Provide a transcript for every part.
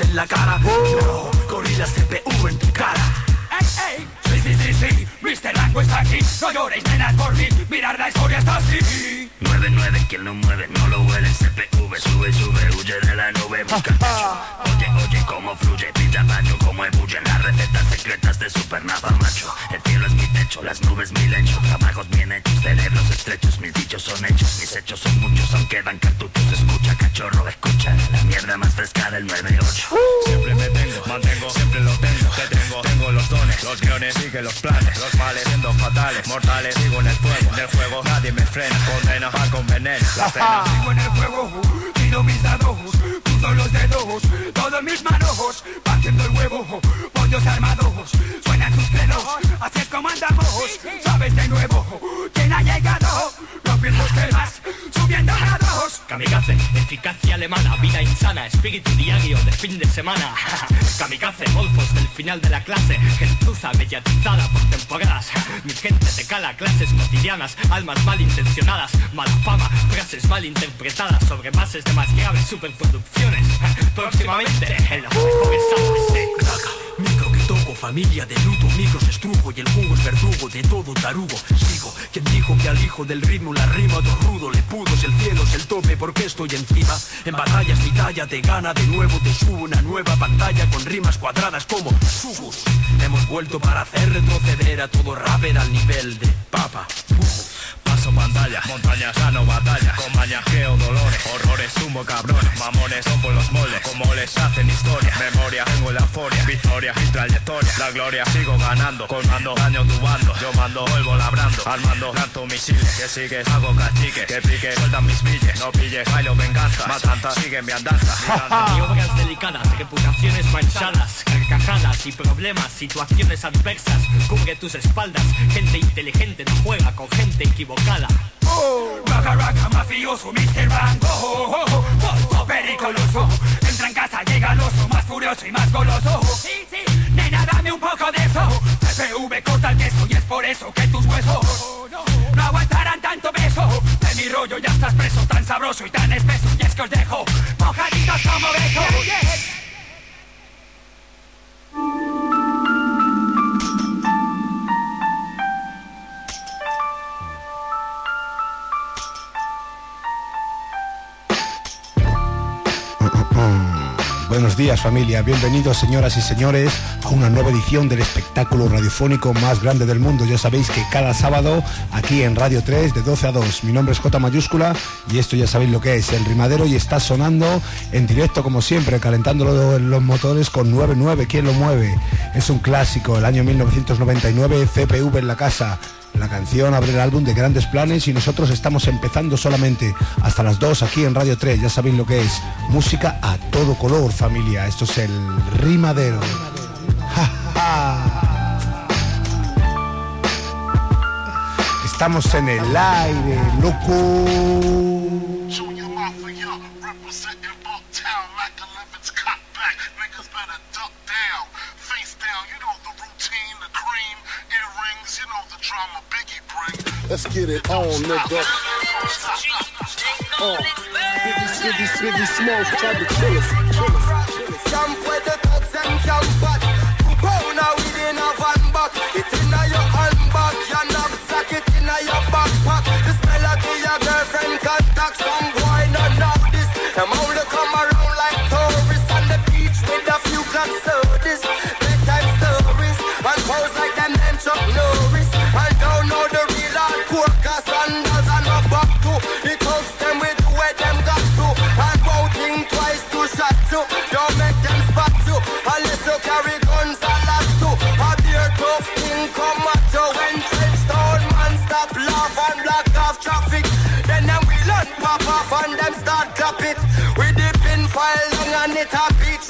En la cara. Superproducciones. Próximamente en los. Micro que toco, familia de luto, micros estrujo y el jugo es verdugo de todo tarugo. Sigo, quien dijo que al hijo del ritmo la rima todo rudo le pudo, si el cielo es el tope porque estoy encima. En batallas mi talla te gana de nuevo, te subo una nueva pantalla con rimas cuadradas como subus. Hemos vuelto para hacer retroceder a todo rapper al nivel de papa. Paso pantalla, montañas gano batalla. Con maña creo dolores, horrores tumbo cabrones. Mamones rompo los moldes, como les hacen historia. Memoria, tengo la euforia, victoria y trayectoria. La gloria sigo ganando, colmando daño tu bando. Yo mando, vuelvo labrando, armando lanzo misiles. Que sigues, hago cachiques, que pique, sueltan mis billes No pilles, bailo venganza, matanza, sigue mi andanza. Y obras delicadas, reputaciones manchadas, carcajadas y problemas, situaciones adversas, cubre tus espaldas. Gente inteligente no juega con gente equivocada. Raga raga mafioso, Mr. Rango Foto pericoloso. Entra en casa, llega el oso Más furioso y más goloso. Sí, sí, nena, dame un poco de eso. CPV corta el queso Y es por eso que tus huesos No aguantarán tanto beso De mi rollo ya estás preso Tan sabroso y tan espeso. Y es que os dejo Mojaditos como Thank you. Buenos días familia, bienvenidos señoras y señores a una nueva edición del espectáculo radiofónico más grande del mundo. Ya sabéis que cada sábado aquí en Radio 3 de 12 a 2. Mi nombre es J mayúscula y esto ya sabéis lo que es, el rimadero y está sonando en directo como siempre, calentando los motores con 99, ¿quién lo mueve? Es un clásico, el año 1999, CPV en la casa. La canción abre el álbum de grandes planes y nosotros estamos empezando solamente hasta las 2 aquí en Radio 3. Ya sabéis lo que es. Música a todo color, familia. Esto es el rimadero. Estamos en el aire, loco. Let's get it on, nigga. Uh, Biggie, Biggie, Biggie Smalls tried to kill us. Kill us. Camp where the thugs and camp pot.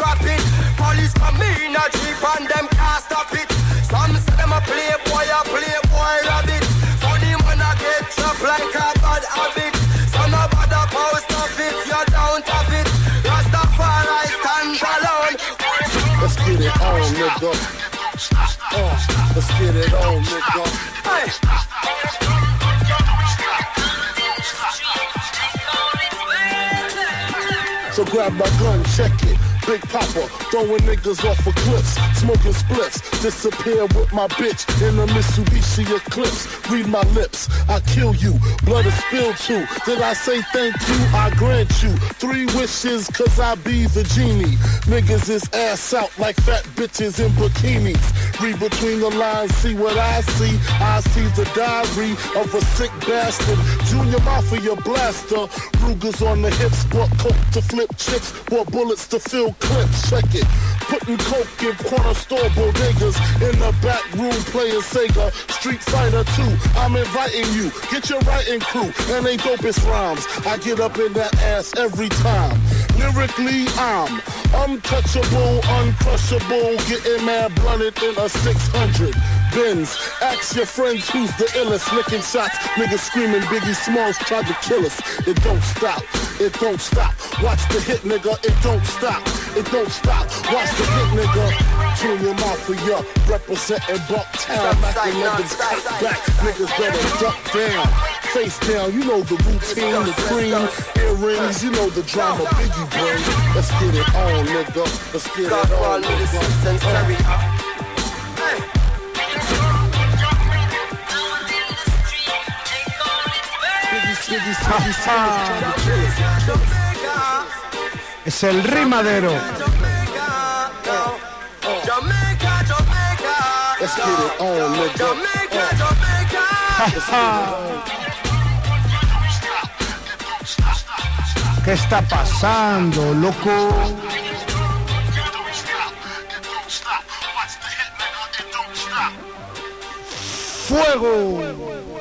Beat rapid. Police come in a jeep and them can't stop it. Some say them a playboy, a playboy rabbit. Funny man a get like a bad habit. Some a bad a post of it, you don't have it. Rastafari stand alone. Let's get it on, nigga. Uh, let's get it on, nigga. Hey. So grab my gun, check it. Big Papa, throwing niggas off of cliffs, smoking splits, disappear with my bitch in a Mitsubishi Eclipse. Read my lips, I kill you, blood is spilled too. Did I say thank you? I grant you three wishes, cause I be the genie. Niggas is ass out like fat bitches in bikinis. Read between the lines, see what I see. I see the diary of a sick bastard. Junior Mafia blaster, Ruger's on the hips, bought coke to flip chips, bought bullets to fill clips. Check it. Putting coke in corner store bodegas. In the back room playing Sega. Street Fighter 2. I'm inviting you. Get your writing crew. And they dopest rhymes. I get up in that ass every time. Lyrically, I'm untouchable, uncrushable. Getting mad blunted in a 600. Benz. Ask your friends who's the illest. Licking shots. Niggas screaming Biggie Smalls tried to kill us. It don't stop. It don't stop. Watch the hit, nigga. It don't stop. It don't stop. Watch the hit, nigga. Junior Mafia representing Bucktown. Mac 11's cut back. Niggas better duck down. Face down, you know the routine, the cream, earrings, you know the drama, Biggie brain. Let's get it on, nigga. Let's get God it on, nigga. Es el rimadero. Let's get it on, nigga. Jamaica, Jamaica. ¿Qué está pasando, loco? ¡Fuego!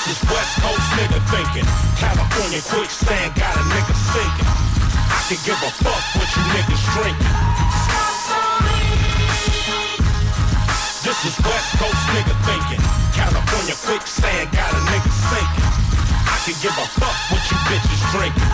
This is West Coast nigga thinking. California quicksand got a nigga sinking. I can give a fuck what you niggas drinking. This is West Coast nigga thinking. California quicksand got a nigga sinking. I can give a fuck what you bitches drinking.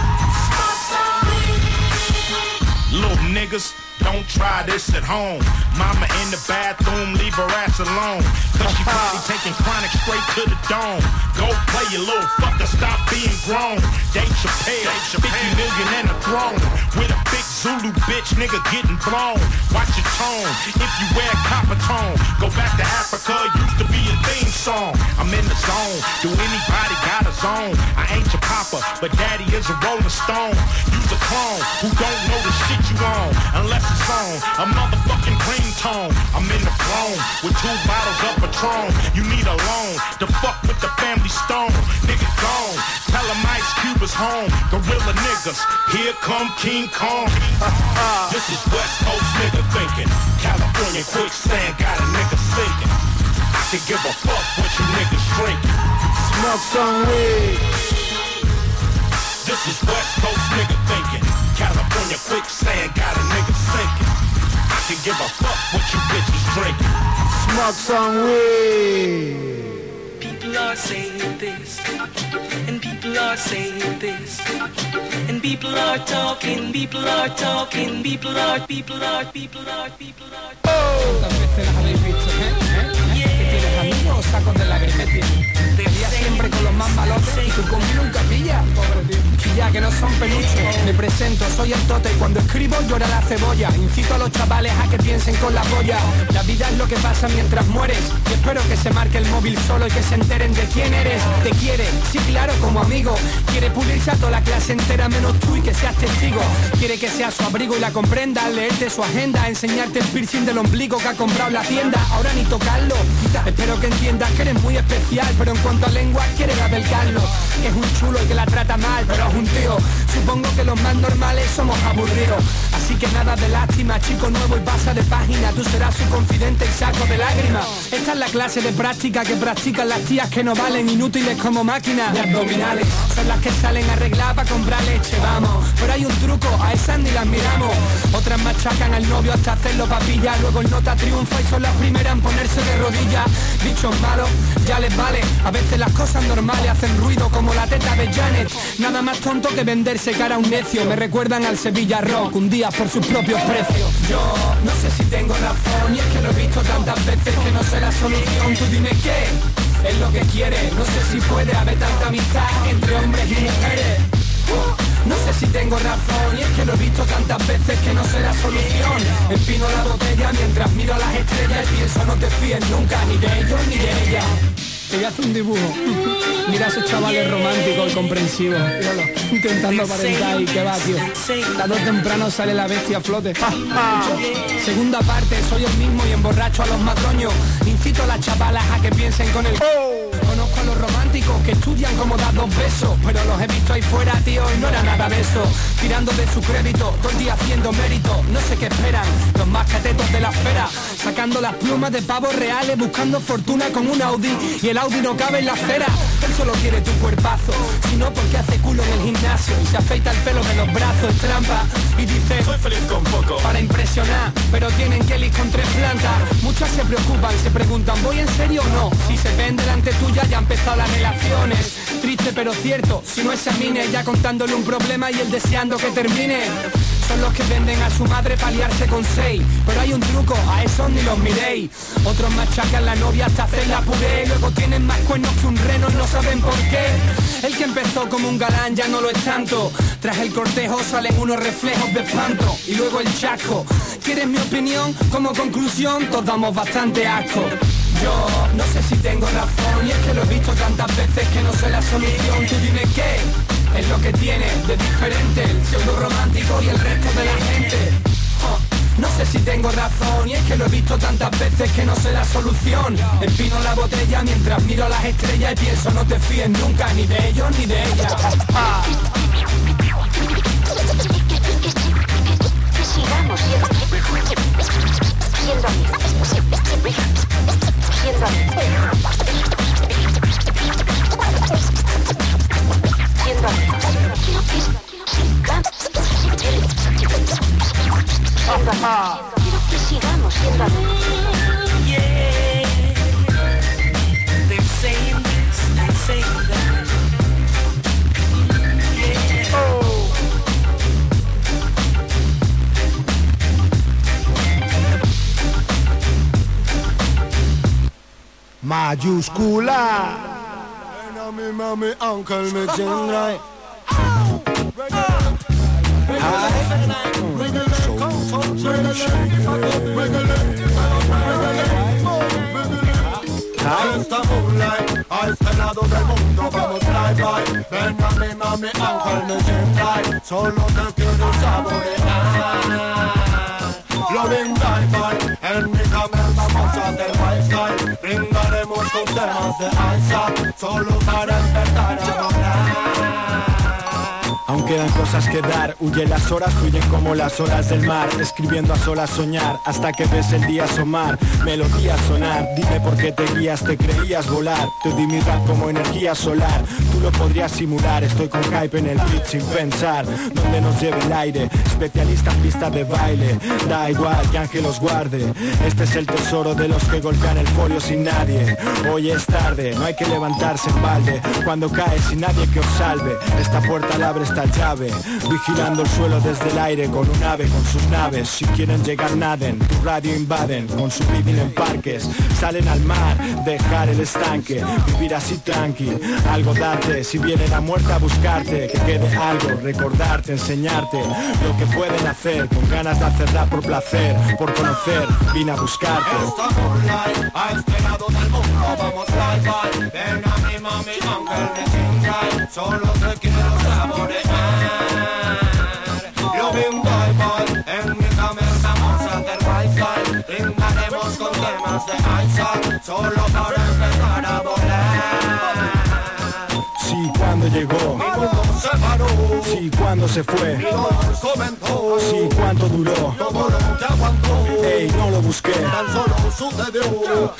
Little niggas, don't try this at home. Mama in the bathroom, leave her ass alone. Cause she probably taking chronic straight to the dome. Go play your little fucker, stop being grown. Dave Chappelle, 50 million and a throne. With a big Zulu bitch, nigga getting blown. Watch your tone, if you wear copper tone. Go back to Africa, used to be a theme song. I'm in the zone, do anybody got a zone? I ain't your papa, but daddy is a rolling stone. Use a clone who don't know the shit you on. Unless on a motherfucking green tone. I'm in the throne with two bottles of Patron. You need a loan to fuck with the family stone. Nigga gone, tell him Ice Cube is home. Gorilla niggas, here come King Kong. this is West Coast nigga thinking. California quicksand got a nigga sinking. I can give a fuck what you niggas drinking. Smoke some weed. This is West Coast nigga thinking. California quicksand got a nigga sinking. I can give a fuck what you bitches drinking. Smoke some weed. People are saying this, and people are saying this, and people are talking, people are talking, people are, people are, people are, people are. ¿Cuántas veces las sacos de la Te siempre con los más y tú conmigo nunca. Y ya que no son peluches, me presento, soy el tote y cuando escribo llora la cebolla. Incito a los chavales a que piensen con la polla. La vida es lo que pasa mientras mueres y espero que se marque el móvil solo y que se enteren de quién eres. Te quiere, sí claro, como amigo. Quiere pulirse a toda la clase entera menos tú y que seas testigo. Quiere que seas su abrigo y la comprenda, leerte su agenda, enseñarte el piercing del ombligo que ha comprado la tienda. Ahora ni tocarlo. Espero que entiendas que eres muy especial, pero en cuanto a lengua quiere la del Carlos. Que es un chulo y que la trata mal, pero es un tío. Supongo que los más normales somos aburridos. Así que nada de lástima, chico nuevo y pasa de página. Tú serás su confidente y saco de lágrimas. Esta es la clase de práctica que practican las tías que no valen inútiles como máquinas. Y abdominales son las que salen a arreglar para comprar leche, vamos. Pero hay un truco, a esas ni las miramos. Otras machacan al novio hasta hacerlo papilla. Luego el nota triunfa y son las primeras en ponerse de rodillas. Bichos ya les vale. A veces las cosas normales hacen ruido como la teta de Janet. Nada más tonto que venderse cara a un necio. Me recuerdan al Sevilla Rock, un día por sus propios precios. Yo no sé si tengo razón y es que lo he visto tantas veces que no sé la solución. Tú dime qué es lo que quieres. No sé si puede haber tanta amistad entre hombres y mujeres. No sé si tengo razón y es que lo he visto tantas veces que no sé la solución Empino la botella mientras miro las estrellas y pienso no te fíes nunca ni de ellos ni de ella te voy a hacer un dibujo. Mira a esos chavales románticos y comprensivos. Míralo, intentando aparentar y que va, tío. Tarde o temprano sale la bestia a flote. Segunda parte, soy el mismo y emborracho a los matroños. Incito a las chavalas a que piensen con el... Que estudian como dar dos besos Pero los he visto ahí fuera, tío, y no era nada de eso. Tirando de su crédito, todo el día haciendo mérito No sé qué esperan, los más catetos de la esfera. Sacando las plumas de pavos reales Buscando fortuna con un Audi Y el Audi no cabe en la acera. Él solo quiere tu cuerpazo Sino porque hace culo en el gimnasio Y se afeita el pelo de los brazos, es trampa. Y dice, soy feliz con poco. Para impresionar pero tienen Kelly con tres plantas. Muchas se preocupan, se preguntan, ¿voy en serio o no? Si se ven delante tuya ya han empezado las Triste pero cierto, si no examine, ya contándole un problema y él deseando que termine. Son los que venden a su madre paliarse con seis. Pero hay un truco, a esos ni los miréis. Otros machacan la novia hasta hacer la puré. Luego tienen más cuernos que un reno, no saben por qué. El que empezó como un galán ya no lo es tanto. Tras el cortejo salen unos reflejos de espanto. Y luego el chasco. ¿Quieres mi opinión? Como conclusión, todos damos bastante asco yo no sé si tengo razón y es que lo he visto tantas veces que no sé la solución. Tú dime qué es lo que tiene de diferente el pseudo romántico y el resto de la gente. No sé si tengo razón y es que lo he visto tantas veces que no sé la solución. Empino la botella mientras miro las estrellas y pienso no te fíes nunca ni de ellos ni de ellas. Siendo siendo siendo que sigamos siendo Mayúscula. mi mami, uncle, me tendrá. A esta moonlight, a este lado del mundo vamos fly by Ven a mi mami, uncle, me tendrá Solo te quiero saborear. Loving bye bye Cause the answer, it's all over them quedan cosas que dar, huye las horas, fluyen como las horas del mar. Escribiendo a solas soñar, hasta que ves el día asomar. Melodías sonar, dime por qué te guías, te creías volar. Te di como energía solar, tú lo podrías simular Estoy con hype en el beat sin pensar, donde nos lleve el aire Especialista en pista de baile, da igual que Ángel los guarde Este es el tesoro de los que golpean el folio sin nadie. Hoy es tarde, no hay que levantarse en balde. Cuando cae sin nadie que os salve, esta puerta la abre esta Vigilando el suelo desde el aire con un ave con sus naves. Si quieren llegar naden, tu radio invaden Con su living en parques, salen al mar Dejar el estanque, vivir así tranqui. Algo darte, si viene la muerte a buscarte Que quede algo, recordarte, enseñarte Lo que pueden hacer, con ganas de hacerla por placer Por conocer, vine a buscarte saborear con temas de para cuando llegó se paró Sí, cuando se fue Mi cuánto duró aguantó Ey, no lo busqué Tan solo sucedió.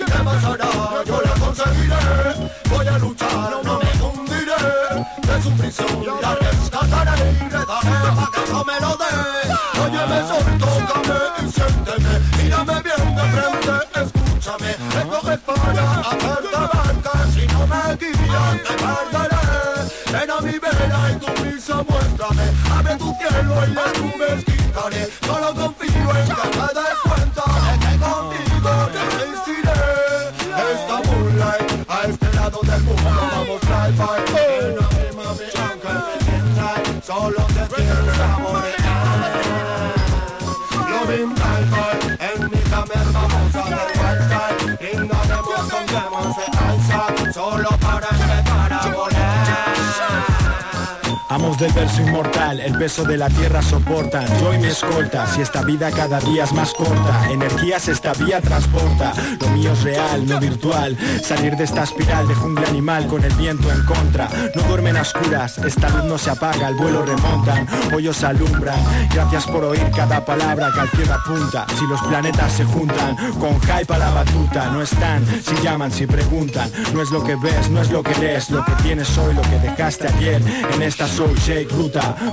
Del verso inmortal, el peso de la tierra soportan Yo y mi escolta, si esta vida cada día es más corta. Energías esta vía transporta Lo mío es real, no virtual. Salir de esta espiral de jungla animal con el viento en contra. No duermen a oscuras, esta luz no se apaga, el vuelo remontan Hoyos alumbran, gracias por oír cada palabra que al cielo apunta. Si los planetas se juntan, con hype a la batuta. No están, si llaman, si preguntan. No es lo que ves, no es lo que lees Lo que tienes hoy, lo que dejaste ayer. En esta sola soul shake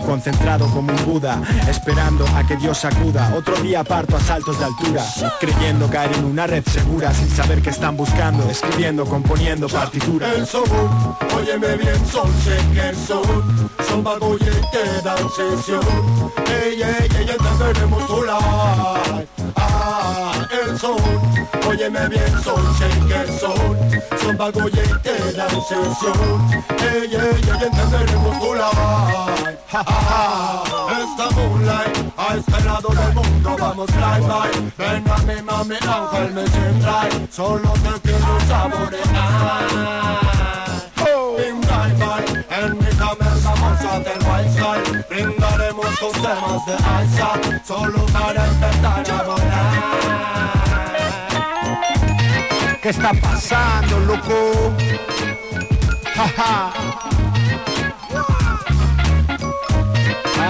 Concentrado como un Buda Esperando a que Dios acuda. Otro día parto a saltos de altura Creyendo caer en una red segura Sin saber qué están buscando Escribiendo, componiendo partituras. El soul, óyeme bien, soul shaker soul Son vago y te dan sesión Ey, ey, ey, entenderemos tu life Ah, el soul, óyeme bien, soul shaker soul. Son vago y te dan sesión Ey, ey, ey, entenderemos tu life Ja, ja, Esta moonlight, a este lado del mundo vamos fly by. Ven a mi mami, ángel me siembra Solo te quiero saborear. En mi camel vamos a hacer wild style Brindaremos con temas de alza Solo para empezar a volar ¿Qué está pasando, loco? Jaja.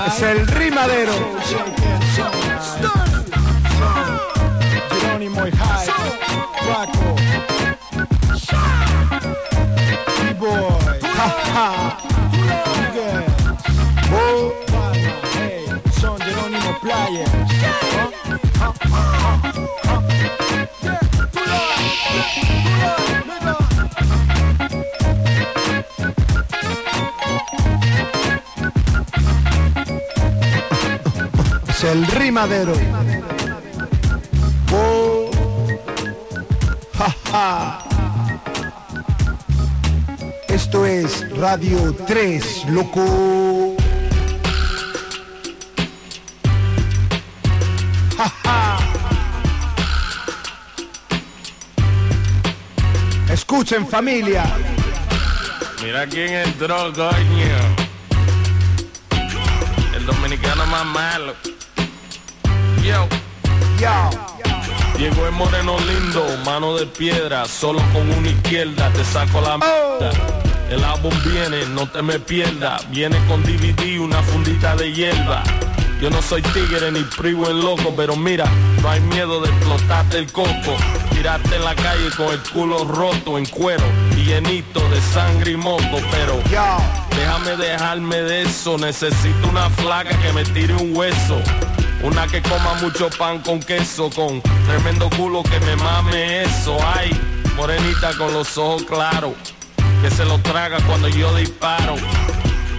Es el rimadero. Jerónimo y. Miguel Oh. Son Jerónimo Player Es el rimadero. Oh. Jaja. Esto es Radio 3, loco. Escuchen familia. Mira quién entró, coño. El dominicano más malo. Yo. Yo. Llegó el moreno lindo, mano de piedra, solo con una izquierda te saco la mierda. El álbum viene, no te me pierdas, viene con DVD, una fundita de hierba. Yo no soy tigre ni privo en loco, pero mira, no hay miedo de explotarte el coco. Tirarte en la calle con el culo roto en cuero y llenito de sangre y moco, pero déjame dejarme de eso, necesito una flaca que me tire un hueso. Una que coma mucho pan con queso, con tremendo culo que me mame eso. Ay, morenita con los ojos claros, que se lo traga cuando yo disparo.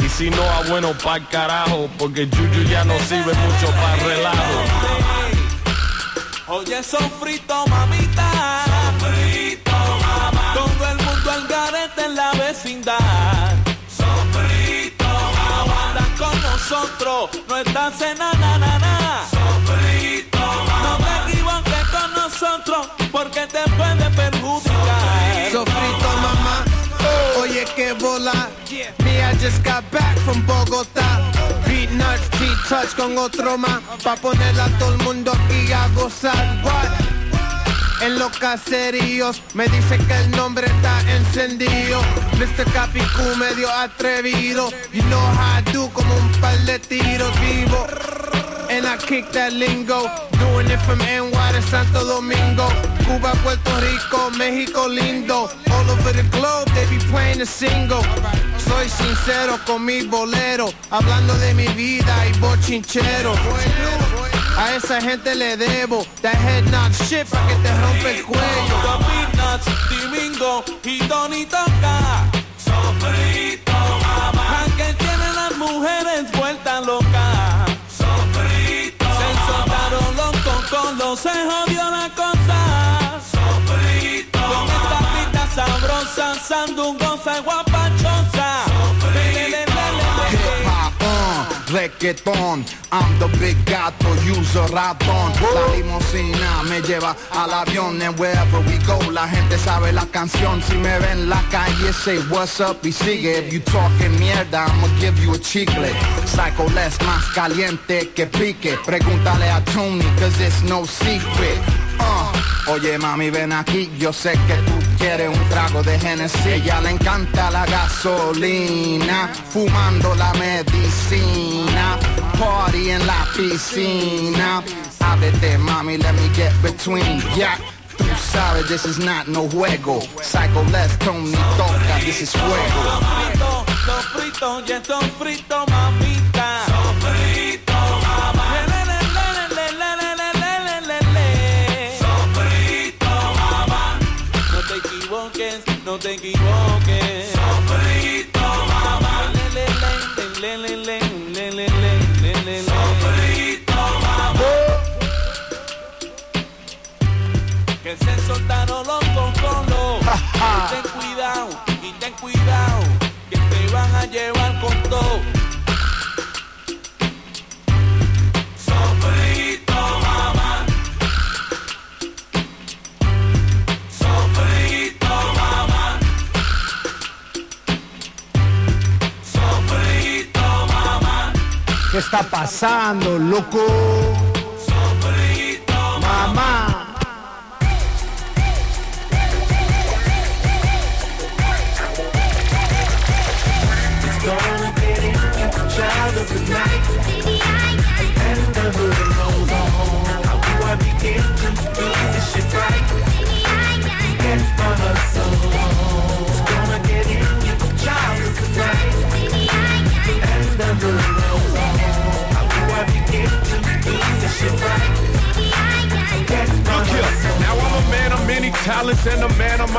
Y si no, a bueno pa'l carajo, porque Yuyu ya no sirve mucho para relajo. Oye, sofrito, mamita. Sofrito, mamá. Todo el mundo al garete en la vecindad. Sofrito, mamá. Andas con nosotros, no estás en na, na, na, na. Sofrito, mamá. No te equivoques con nosotros, porque te puede perjudicar. Sofrito, mamá. Oye, que bola. Me, I just got back from Bogotá. T-touch con otro más. Pa' ponerle a todo el mundo aquí a gozar. What? En los caseríos me dice que el nombre está encendido Mr. Capicú medio atrevido You know how I do como un par de tiros vivo And I kick that lingo Doing it from NY to Santo Domingo Cuba, Puerto Rico, México lindo All over the globe they be playing the single Soy sincero con mi bolero Hablando de mi vida y bochinchero a esa gente le debo That head not shit pa' que te rompe el cuello Peanuts, Domingo y Tony toca. Sofrito, mamá. Aunque tienen las mujeres vueltas locas. Sofrito, Se soltaron los concos, se jodió la cosa. Sofrito, Con esta pita sabrosa, sandungosa y guapachosa. Reggaetón, I'm the big gato, user ratón. La limusina me lleva al avión and wherever we go, la gente sabe la canción. Si me ven en la calle, say what's up y sigue. If you talking mierda, I'ma give you a chicle. Psycho less, más caliente que pique. Pregúntale a Tony, cause it's no secret. Uh, oye mami ven aquí, yo sé que tú quieres un trago de Genesis. Ella le encanta la gasolina, fumando la medicina, party en la piscina. Ábrete mami, let me get between, yeah. Tú sabes, this is not no juego. Psycho less, Tony toca, this is fuego. Sofrito, Sofrito, ya sofrito, mamita. Sofrito, thinking wrong. ¿Qué está pasando, loco?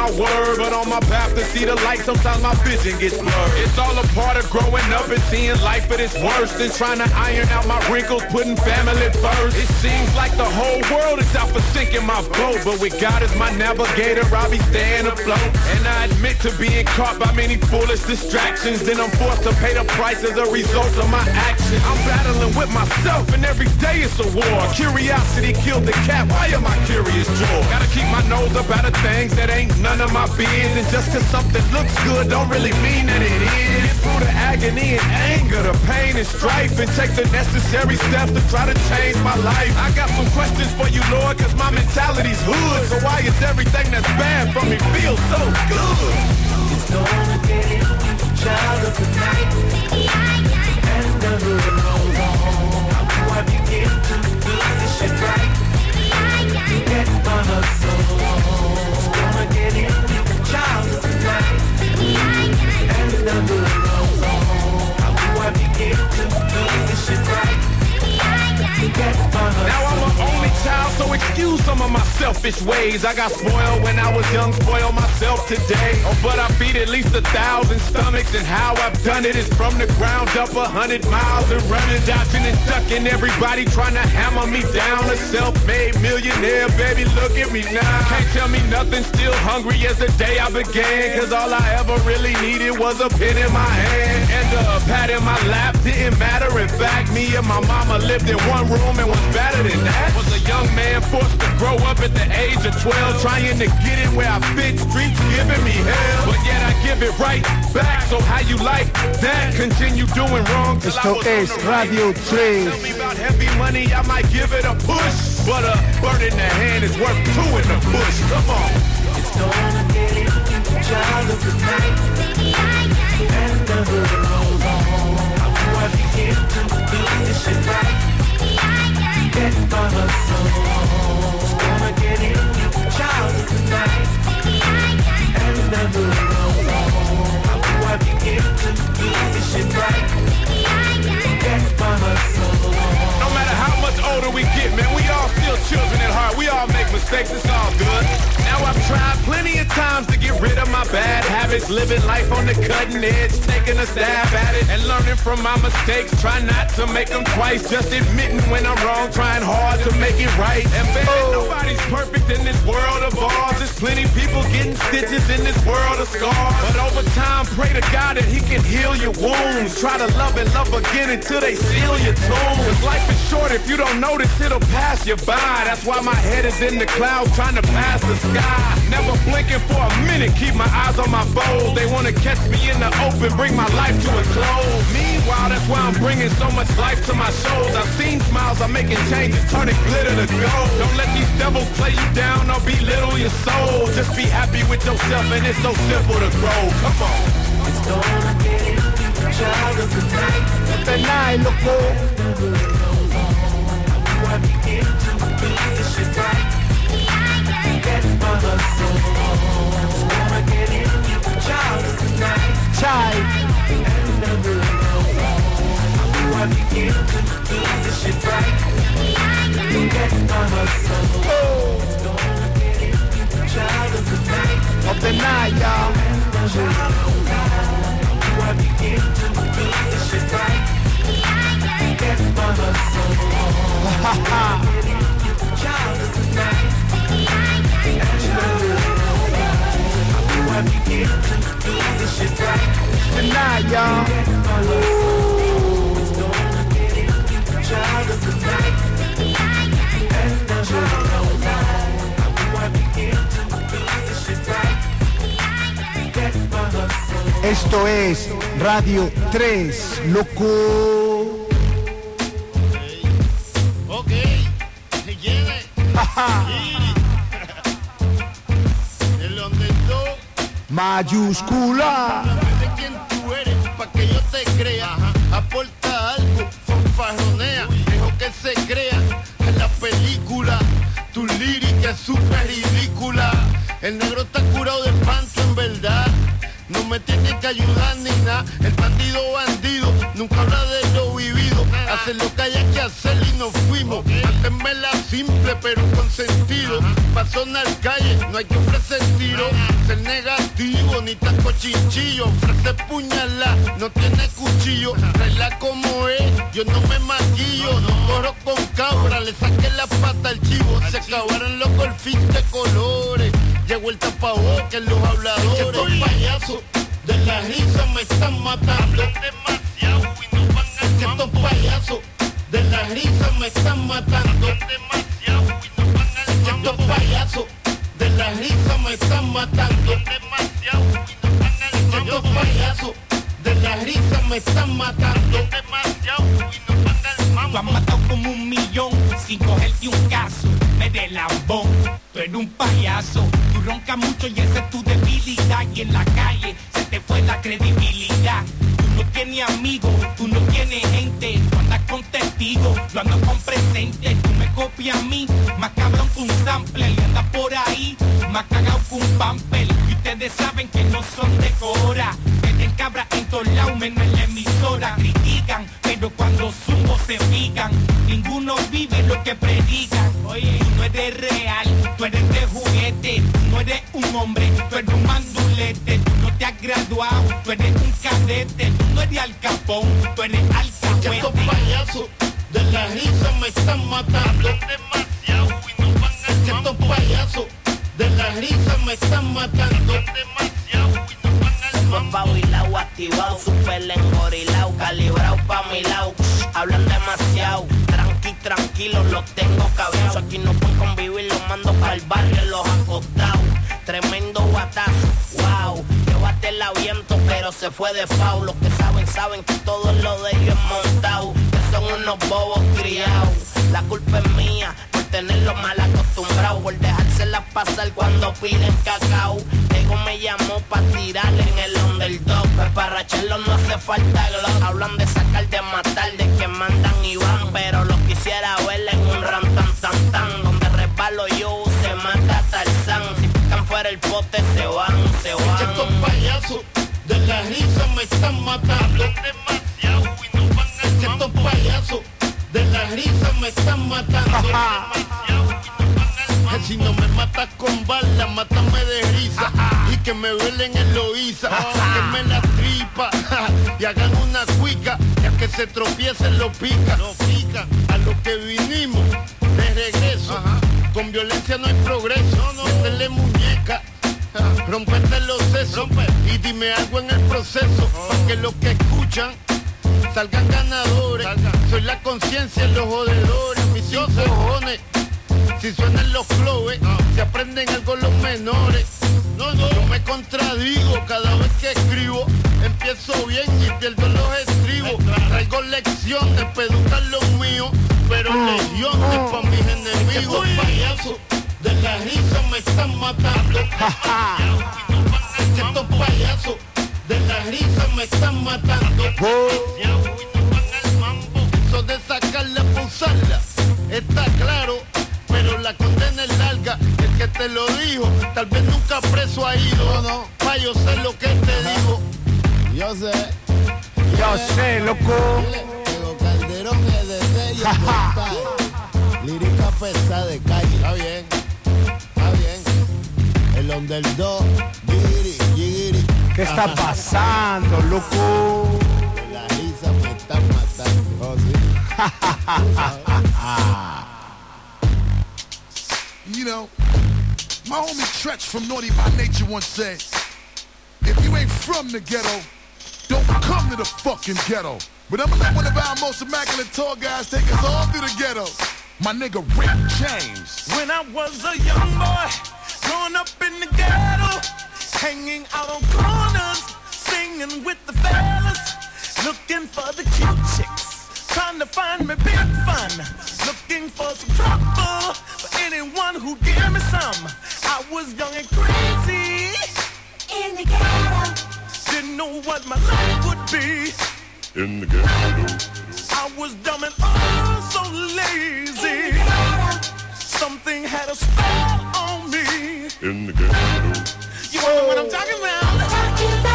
My word. But on my path to see the light, sometimes my vision gets blurred. It's all a part of growing up and seeing life at its worst. And trying to iron out my wrinkles, putting family first. It seems like the whole world is out for sinking my boat. But with God as my navigator, I'll be staying afloat. And I admit to being caught by many foolish distractions. Then I'm forced to pay the price as a result of my actions. I'm battling with myself and every day it's a war. Curiosity killed the cat. Why am I curious, Joe? Gotta keep my nose up out of things that ain't none of my biz. And just cause something looks good don't really mean that it is. Get through the agony and anger, the pain and strife, and take the necessary steps to try to change my life. I got some questions for you, Lord, cause my mentality's hood. So why is everything that's bad for me feel so good? It's gonna in, child of the night. And the hood knows on. How I begin to do this shit right? Get my hustle on. And it's not good, no, no. I be why we get to do this shit right. Now I'm an only child, so excuse some of my selfish ways. I got spoiled when I was young, spoil myself today. Oh, but I feed at least a thousand stomachs, and how I've done it is from the ground up a hundred miles and running, dodging and ducking. Everybody trying to hammer me down. A self-made millionaire, baby, look at me now. Can't tell me nothing, still hungry as the day I began. Cause all I ever really needed was a pen in my hand. And a pad in my lap didn't matter. In fact, me and my mama lived in one room and was better than that. Was a young man forced to grow up at the age of 12, trying to get it where I fit. Streets giving me hell, but yet I give it right back. So how you like that? Continue doing wrong till I Esto was es on the Radio right. Tell me about heavy money, I might give it a push, but a bird in the hand is worth two in the bush. Come on. It's gonna get in, child of the night. And the hood knows on. How do I begin to do this shit right? Get my hustle on. Gonna get in, child of the night. And knows on. How do I begin to do this shit right? Get my hustle much older we get, man, we all still children at heart. We all make mistakes, it's all good. Now I've tried plenty of times to get rid of my bad habits, living life on the cutting edge, taking a stab at it, and learning from my mistakes. Try not to make them twice, just admitting when I'm wrong, trying hard to make it right. And baby, nobody's perfect in this world of ours. There's plenty people getting stitches in this world of scars. But over time, pray to God that He can heal your wounds. Try to love and love again until they seal your tomb. Cause life is short, if you don't notice, it'll pass you by. That's why my head is in the clouds, trying to pass the sky. Never blinking for a minute, keep my eyes on my goals. They wanna catch me in the open, bring my life to a close. Meanwhile, that's why I'm bringing so much life to my shows. I've seen smiles, I'm making changes, turning glitter to gold. Don't let these devils play you down or belittle your soul. Just be happy with yourself, and it's so simple to grow. Come on. It's gonna get in, child of the night. The night, loco. How do I begin to believe this shit. Radio 3, loco. Ok, si quiere. El donde tú Mayúscula. de quién tú eres, pa' que yo te crea. Aporta algo, fanfarronea, dejo que se crea en la película. Tu lírica es súper ridícula. El negro está curado de pancho en verdad. No me tiene que ayudar pero con sentido. Pa' sonar calle no hay que ofrecer tiro. Ser negativo ni tan cochinchillo. Ofrece puñalada, no tiene cuchillo. Traela como es, yo no me maquillo. No corro con cabra, le saqué la pata al chivo. Se acabaron los golfis de colores. Llegó el tapabocas, los habladores. Que estos payasos de la risa me están matando. demasiado y no van a estos payasos de la risa me están matando. Matando. demasiado y no van a Que estos payasos de la risa me están matando. demasiado y no van al Tú has matado como un millón sin cogerte un caso. Me de lambón, tú eres un payaso. Tú roncas mucho y esa es tu debilidad. Y en la calle se te fue la credibilidad. Tú no tienes amigos, tú no tienes gente. Tú andas con testigos, yo ando con presente. Tú me copias a mí, más cabrón que un sample. Y andas por ahí, más cagado que un pamper. Y ustedes saben que no son de cora. Venden cabra en todos lados, menos en la emisora. Critican, pero cuando sumo se pican. Ninguno vive lo que predican. Oye, tú no eres real, tú eres de juguete. Tú no eres un hombre, tú eres un mandulete. Tú no te has graduado, tú eres un cadete. Tú no eres al capón, tú eres al Que estos payasos de la risa me están matando. Me están matando. Babilao activado, super engorilao, calibrado pa' mi lado. Hablan demasiado, tranqui, tranquilo, los tengo cabezos. Aquí no pueden convivir, los mando para el barrio, los acostados. Tremendo guatazo, wow. Llévate el aviento, pero se fue de fao. Los que saben, saben que todo lo de ellos es montado. Que son unos bobos criados. La culpa es mía tenerlos mal acostumbrados. Por dejársela pasar cuando piden cacao. Luego me llamó pa' tirarle en el underdog. Pues para racharlo no hace falta glock. Hablan de sacar, de matar, de que mandan y van. Pero lo que me velen en Loíza. Sáquenme la tripa y hagan una cuica. Ya que se tropiecen lo pica. Lo pica. A lo que vinimos de regreso. Con violencia no hay progreso. No, Métele muñeca. Romperte los sesos y dime algo en el proceso para que los que escuchan salgan ganadores. Soy la conciencia en los jodedores, mis hijos cojones. Si suenan los flowes, se aprenden algo los menores. No, no, contradigo cada vez que escribo. Empiezo bien y pierdo los estribos. Traigo lecciones para educar los míos, pero legiones para mis enemigos. Payasos de la risa me están matando. Que estos payasos de la risa me están matando. Eso de sacarla pa' usarla está claro, pero la condena es larga. El que te lo dijo, tal vez nunca preso ha ido. No, no. Pa' yo sé lo que te digo. Yo sé. Yo, sé, loco. Pero Calderón es de ella. Lírica pesa de calle. Está bien. Está bien. El underdog. Giri, giri. ¿Qué está pasando, loco? La risa me está matando. Oh, sí. you know. My homie Tretch from Naughty by Nature once said, if you ain't from the ghetto, don't come to the fucking ghetto. But I'm let one of our most immaculate tall guys take us all through the ghetto. My nigga Rick James. When I was a young boy, growing up in the ghetto, hanging out on corners, singing with the fellas, looking for the cute chicks, trying to find me big fun, looking for some trouble, for anyone who gave me some. I was young and crazy in the ghetto, didn't know what my life would be. In the ghetto. I was dumb and oh so lazy. Something had a spell on me. In the ghetto. You know what I'm talking about?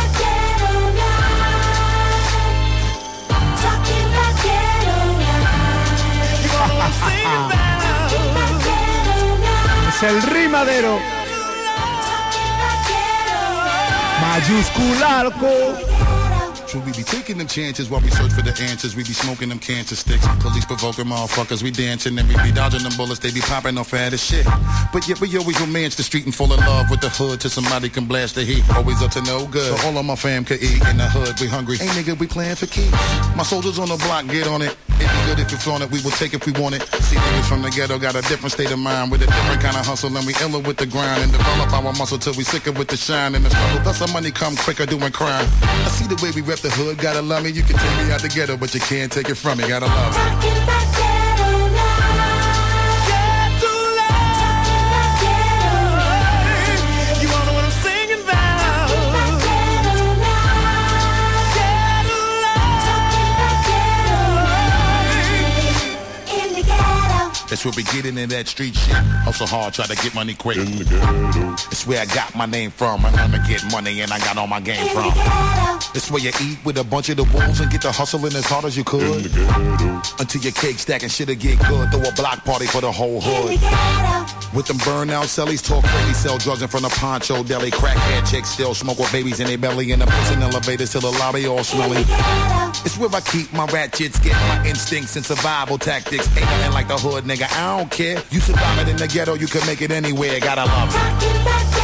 Es el rimadero. Mayúscularco. Should we be taking them chances while we search for the answers? We be smoking them cancer sticks. Police provoking motherfuckers. We dancing and we be dodging them bullets. They be popping off fat as shit. But yet we always romance the street and fall in love with the hood till somebody can blast the heat. Always up to no good. So all of my fam could eat in the hood. We hungry. Hey nigga, we playing for keeps. My soldiers on the block, get on it. It be good if you flaunt it. We will take if we want it. See niggas from the ghetto got a different state of mind with a different kind of hustle and we iller with the grind and develop our muscle till we sicker with the shine and the struggle. Thus our money come quicker doing crime. I see the way we rep the hood. Gotta love me. You can take me out the ghetto, but you can't take it from me. Gotta love me. That's where we get into that street shit. Hustle hard, try to get money quick. In the. It's where I got my name from. And I'ma get money and I got all my game from. It's where you eat with a bunch of the wolves and get the hustling as hard as you could. Until your cake stack and shit'll get good. Throw a block party for the whole hood. With them burnout cellies, talk crazy, sell drugs in front of Poncho Deli. Crackhead chicks still smoke with babies in their belly. In the prison elevators till the lobby all smelly. It's where I keep my ratchets, get my instincts and survival tactics. Ain't nothing like the hood, nigga. I don't care. You survive it in the ghetto, you can make it anywhere. Gotta love it.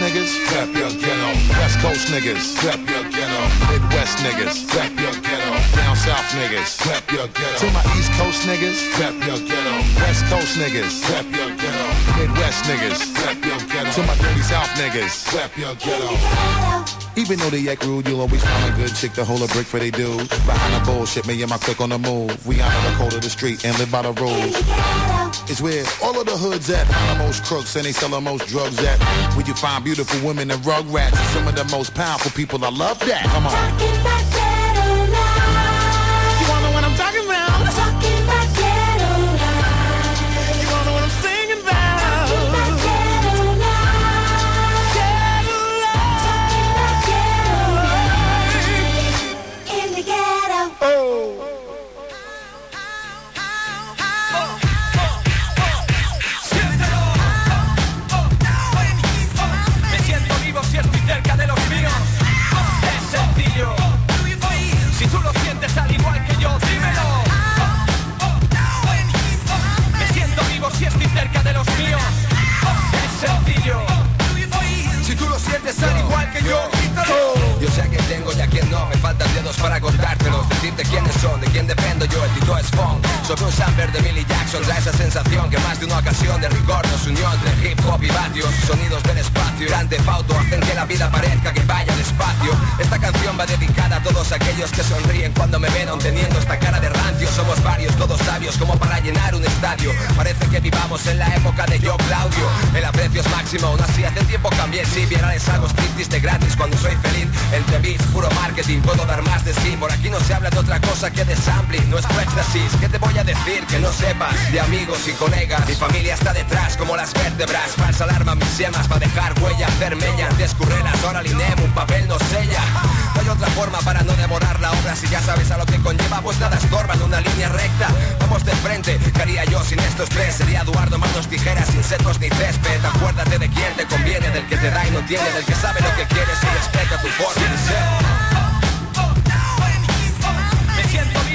Niggas, clap your ghetto. West Coast niggas, clap your ghetto. Midwest niggas, clap your ghetto. Down South niggas, clap your ghetto. To my East Coast niggas, clap your ghetto. West Coast niggas, clap your ghetto. Midwest niggas, clap your ghetto. To my dirty South niggas, clap your ghetto. Even though they act rude, you'll always find a good chick to hold a brick for they dude. Behind the bullshit, me and my clique on the move. We honor the code of the street and live by the rules. It's where all of the hoods at, find the most crooks and they sell the most drugs at. Where you find beautiful women and rug rats and some of the most powerful people. I love that. Come on. Dedos contártelos Decirte quiénes son, de quién dependo yo, el Tito es funk. Sobre un sampler de Millie Jackson da esa sensación Que más de una ocasión de rigor nos unió entre hip hop y vatios Sonidos del espacio, grande fauto hacen que la vida parezca que vaya despacio. Esta canción va dedicada a todos aquellos que sonríen cuando me ven teniendo esta cara de rancio. Somos varios, todos sabios como para llenar un estadio. Parece que vivamos en la época de yo Claudio. El aprecio es máximo, aún así hace tiempo cambié. Si les hago striptease de gratis cuando soy feliz. Entre beats, puro marketing, puedo dar más de sí. Por aquí no se habla de otra cosa que de sampling. Nuestro éxtasis, ¿qué te voy a decir? Que no sepas De amigos y colegas. Mi familia está detrás como las vértebras. Falsa alarma mis yemas para dejar huella Hacer currelas, ahora linem Un papel no sella. No hay otra forma para no devorar la obra. Si ya sabes a lo que conlleva pues nada estorba en una línea recta. Vamos de frente, ¿qué haría yo sin estos tres? Sería Eduardo manos tijeras sin setos ni césped. Acuérdate de quién te conviene Del que te da y no tiene Del que sabe lo que quieres y respeta tu forma de ser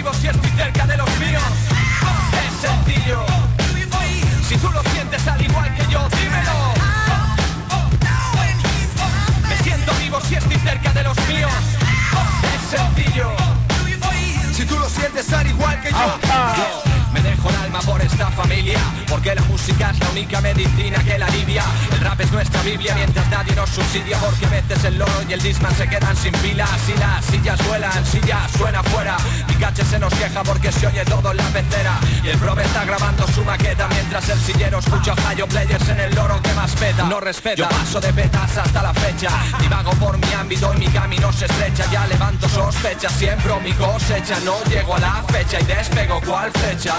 vivo si estoy cerca de los míos. Es sencillo. Si tú lo sientes al igual que yo, dímelo. Me siento vivo si estoy cerca de los míos. Es sencillo. Si tú lo sientes al igual que yo me dejo el por esta familia Porque la música es la única medicina que la alivia. El rap es nuestra biblia mientras nadie nos subsidia Porque a veces el loro y el disman se quedan sin pilas Y las sillas vuelan, si ya suena fuera. Mi cache se nos queja porque se oye todo en la pecera. Y el prove está grabando su maqueta Mientras el sillero escucha fallo players en el loro que más peta. No respeta, yo paso de petas hasta la fecha. Divago por mi ámbito y mi camino se estrecha. Ya levanto sospechas, siempre mi cosecha. No llego a la fecha y despego cual flecha.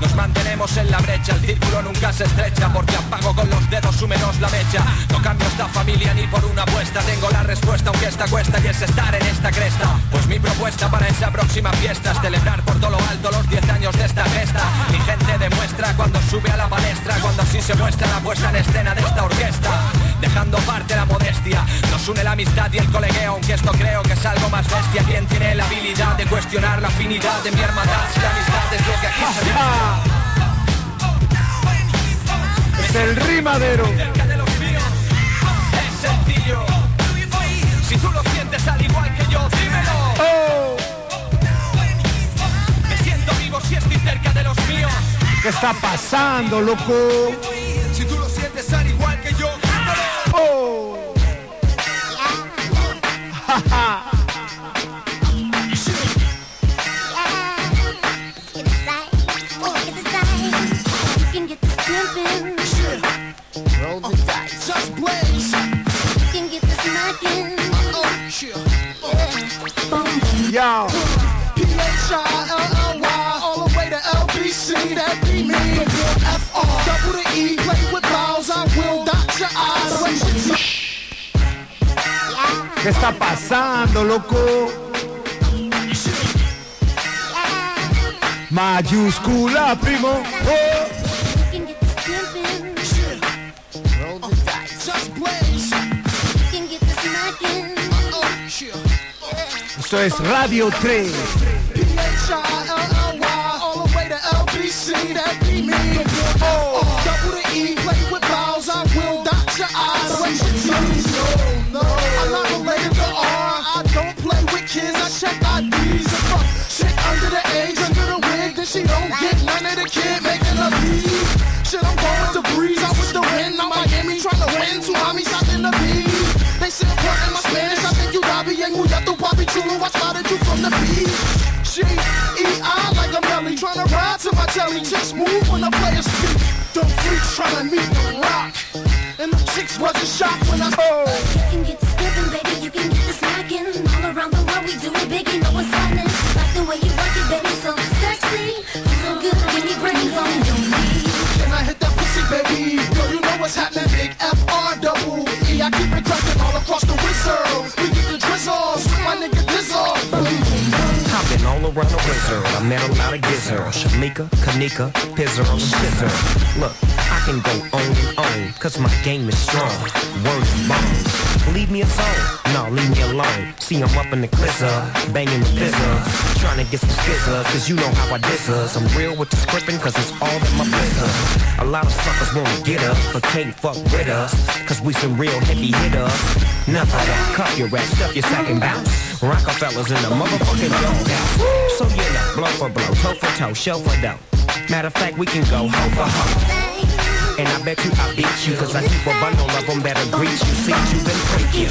Nos mantenemos en la brecha, el círculo nunca se estrecha Porque apago con los dedos menos la mecha. No cambio esta familia ni por una apuesta. Tengo la respuesta aunque esta cuesta y es estar en esta cresta. Pues mi propuesta para esa próxima fiesta Es celebrar por todo lo alto los 10 años de esta gesta Mi gente demuestra cuando sube a la palestra Cuando así se muestra la puesta en escena de esta orquesta. Dejando parte la modestia Nos une la amistad y el colegueo. Aunque esto creo que es algo más bestia Quien tiene la habilidad de cuestionar la afinidad de mi hermandad. Si la amistad es lo que aquí se Es el rimadero. cerca de los míos Es sencillo Si tú lo sientes al igual que yo, dímelo Me siento vivo si estoy cerca de los míos ¿Qué está pasando, loco? Si tú lo sientes al igual que yo Oh. Yo. P-H-I-L-L-Y, all the way to LBC, that be me. F-R, double the E, play with vowels, I will dot your eyes. ¿Qué está pasando, loco? Mayúscula, primo. Oh. Esto es Radio 3. P-H-I-L-L-Y, papi chulo, I spotted you from the beach. G-E-I like a melly, trying to ride to my telly. Chicks move when the players speak. Them freaks trying to meet the rock. And the chicks wasn't shocked when I You can get this skipping, baby. You can get this knocking. All around the world, we do it big. You know what's happening. Like the way you work it, baby. So sexy. So good when your brains on your knees. Can I hit that pussy, baby? Yo, you know what's happening, big F-R double E. I keep it cracking all across the whistle. We get the drizzles all around a wizard. I'm now not a gizzard. Shamika, Kanika, Pizzer, Shizzer. Look, I can go on cause my game is strong. Words bone. Leave me alone. No, leave me alone. See, I'm up in the glizzer, banging the fizzers. Trying to get some skizzers, cause you know how I diss us. I'm real with the scripting, cause it's all in my blizzard. A lot of suckers wanna get us, but can't fuck with us. Cause we some real heavy hitters. Of that, cuff your ass, stuff your sack and bounce. Rockefellers in the motherfucking doghouse. So know, blow for blow, toe for toe, show for dough. Matter of fact, we can go hoe for hoe. And I bet you I beat you, cause I keep a bundle of them that'll greet you, see you, then freak you.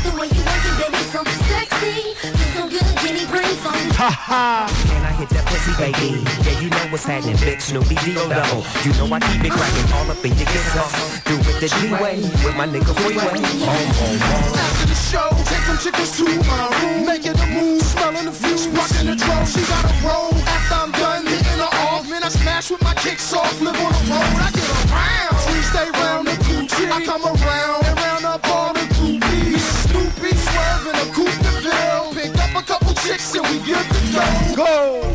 The way you work it, baby. So sexy. Feel so good. Can I hit that pussy, baby? Yeah, you know what's happening, bitch. Snoopy D-O double. You know I keep it cracking all up in your kisses. Do it the G-way with my nigga Freeway. After the show, take them chickens to my room. Making the move, smelling the view, rocking the drum. She got a roll. After I'm done hitting her off, man, I smash with my kicks off. Live on the road, I get around. We stay round the Gucci. I come around and round up all the groupies. Snoopy swerving a coupe de ville. Pick up a couple chicks and we get the dough. Go!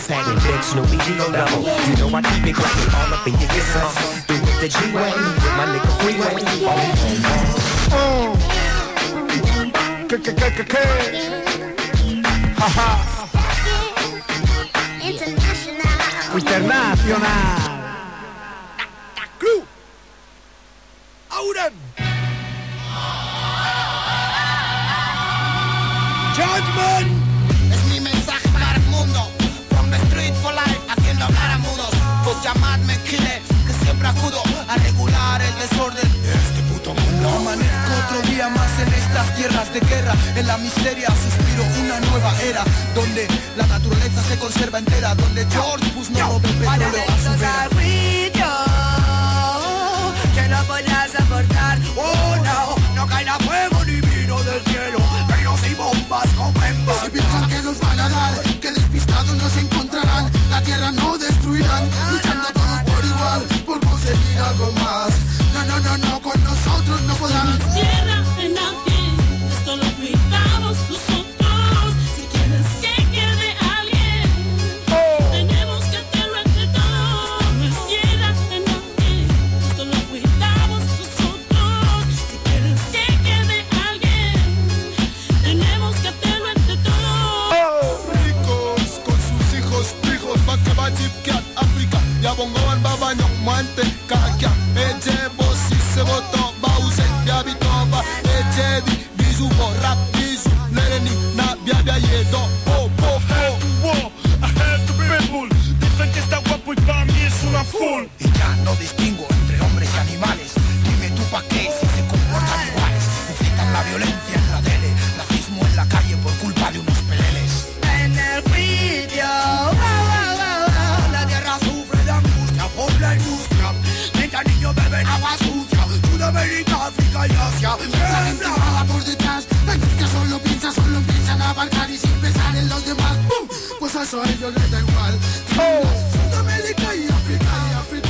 was no inventional ego double. You know I keep it cracking all up in your guts. Do it the G-way with my nigga freeway. Oh, Haha. International. International. Odin. Judgment. Que siempre acudo a regular el desorden de este puto mundo. Amanezco otro día más en estas tierras de guerra En la miseria suspiro una nueva era Donde la naturaleza se conserva entera Donde George Bush no robe petróleo a su vera que no podrás soportar. Oh no, no caerá fuego ni vino del cielo, pero si bombas bembas. Si piensan que nos van a dar, que despistados nos encontrarán, la tierra no destruirán, más. No, no, no, no, con nosotros no podrán. Tierra de nadie, esto lo cuidamos nosotros. Si quieres que quede alguien, tenemos que hacerlo entre todos. No es tierra de nadie, esto lo cuidamos nosotros. Si quieres que quede alguien, tenemos que hacerlo entre todos. Ricos con sus hijos, hijos, Bakaba Cat, África, Yabongoan, Babanyok, Mante, kakja Ece bosi se voto bauzen bia bitova Ece di bizu bo rap bizu Lereni na bia bia jedo Va por detrás, la industria solo piensa, solo piensan abarcar y sin pensar en los demás. ¡Pum! Pues eso a ellos les da igual. Sudamérica y África y África.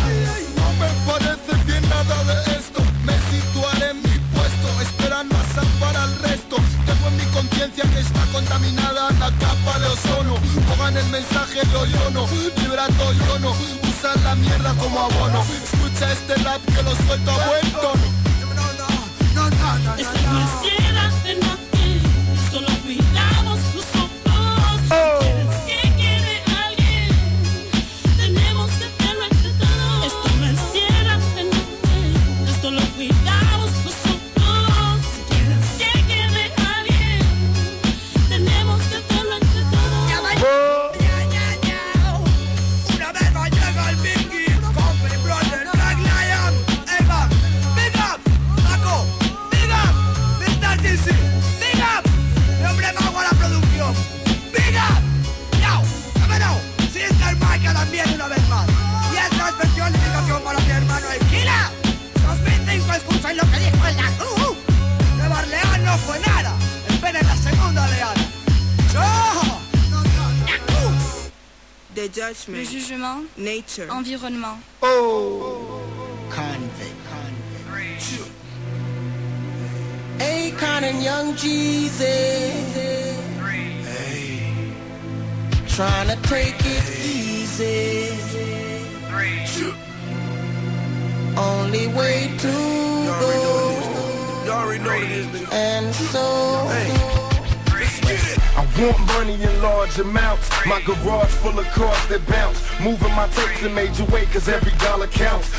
No me parece bien nada de esto. Me situaré en mi puesto, esperando a salvar al resto. Tengo en mi conciencia que está contaminada la capa de ozono. Pongan el mensaje de Oyono, liberato Yono. Usan la mierda como abono. Escucha este rap que lo suelto a buen It's like my skin. Judgment. Le jugement. Nature. Environnement. Oh. Convict. Convict. Akon and Young Jeezy. Hey. Trying to take it easy. Only way to go. And so. I want money in large amounts. My garage full of cars that bounce. Moving my tapes in major way, cause every dollar counts.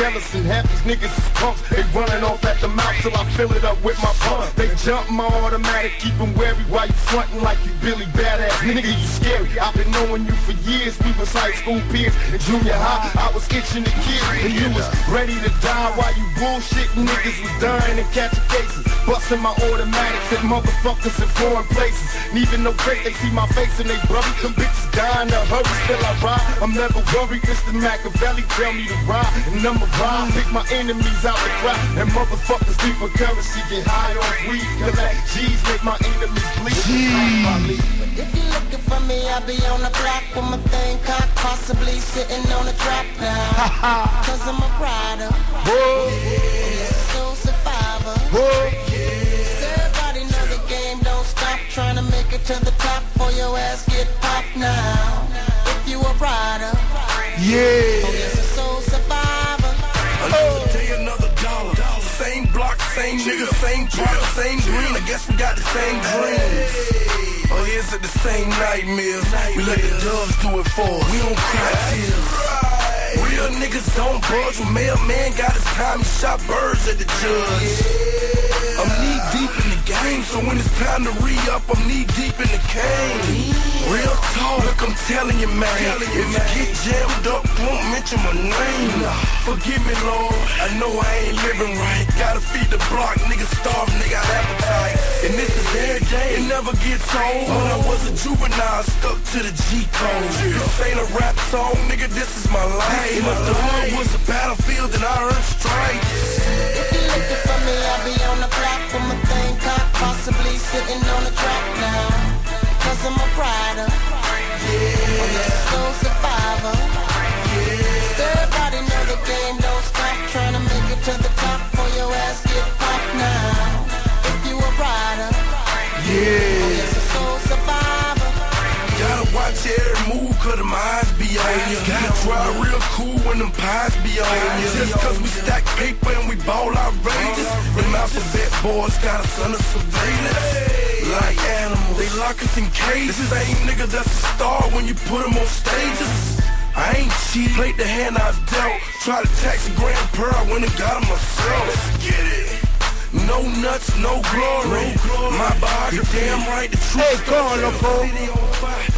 Jealous and half these niggas is punks. They running off at the mouth till I fill it up with my pump. They jump my automatic, keep 'em wary while you frontin' like you Billy Badass. Nigga, you scary. I've been knowing you for years. We was high school peers. In junior high, I was itching to kill. And you was ready to die while you bullshitting niggas was dying and catching cases. Busting my automatics at motherfuckers in foreign places. And even no great, they see my face and they brother. Them bitches in a hurry, still I ride. I'm never worried, Mr. Machiavelli tell me to ride. And I'ma ride, pick my enemies out the crowd. And motherfuckers be for currency, get high on weed. Collect G's, make my enemies bleed. If you're looking for me, I'll be on the block with my thing cocked, possibly sitting on a trap now. Cause I'm a rider. Yes, a soul survivor. So everybody know the game don't stop trying to make it to the top for your ass get popped now. If you a rider. Yeah. Oh, yes, same nigga, same drop, same green. I guess we got the same dreams. Oh, is it the same nightmares? We let the doves do it for us. We don't cry tears. Real niggas don't budge. When mailman got his time, he shot birds at the judge. Game, so when it's time to re-up, I'm knee deep in the cane. Real talk, look, I'm telling you, man. If you get jammed up, won't mention my name. Forgive me, Lord. I know I ain't living right. Gotta feed the block, niggas starving, they got appetite. And this is every day, it never gets old. When I was a juvenile, stuck to the G code. This ain't a rap song, nigga, this is my life. If the hood was a battlefield, then I earned stripes. Me, I'll be on the block with my thing cocked, possibly sitting on the track now. Cause I'm a rider. Yeah. Yes, a soul survivor. Yeah. Everybody know the game don't stop trying to make it to the top for your ass get popped now. If you a rider. Yeah. Yes, a soul survivor. Gotta watch every move, cause them eyes be on you. Gotta drive real cool when them pies be on you. Just cause we stack paper and we ball outrageous. Them alphabet boys got us under surveillance. Like animals, they lock us in cages. This ain't nigga that's a star when you put him on stages. I ain't cheat, played the hand I dealt. Try to tax a grand pearl, I went and got him myself. Let's get it. No nuts, no glory. My body, damn right, the truth. Hey, go on, loco.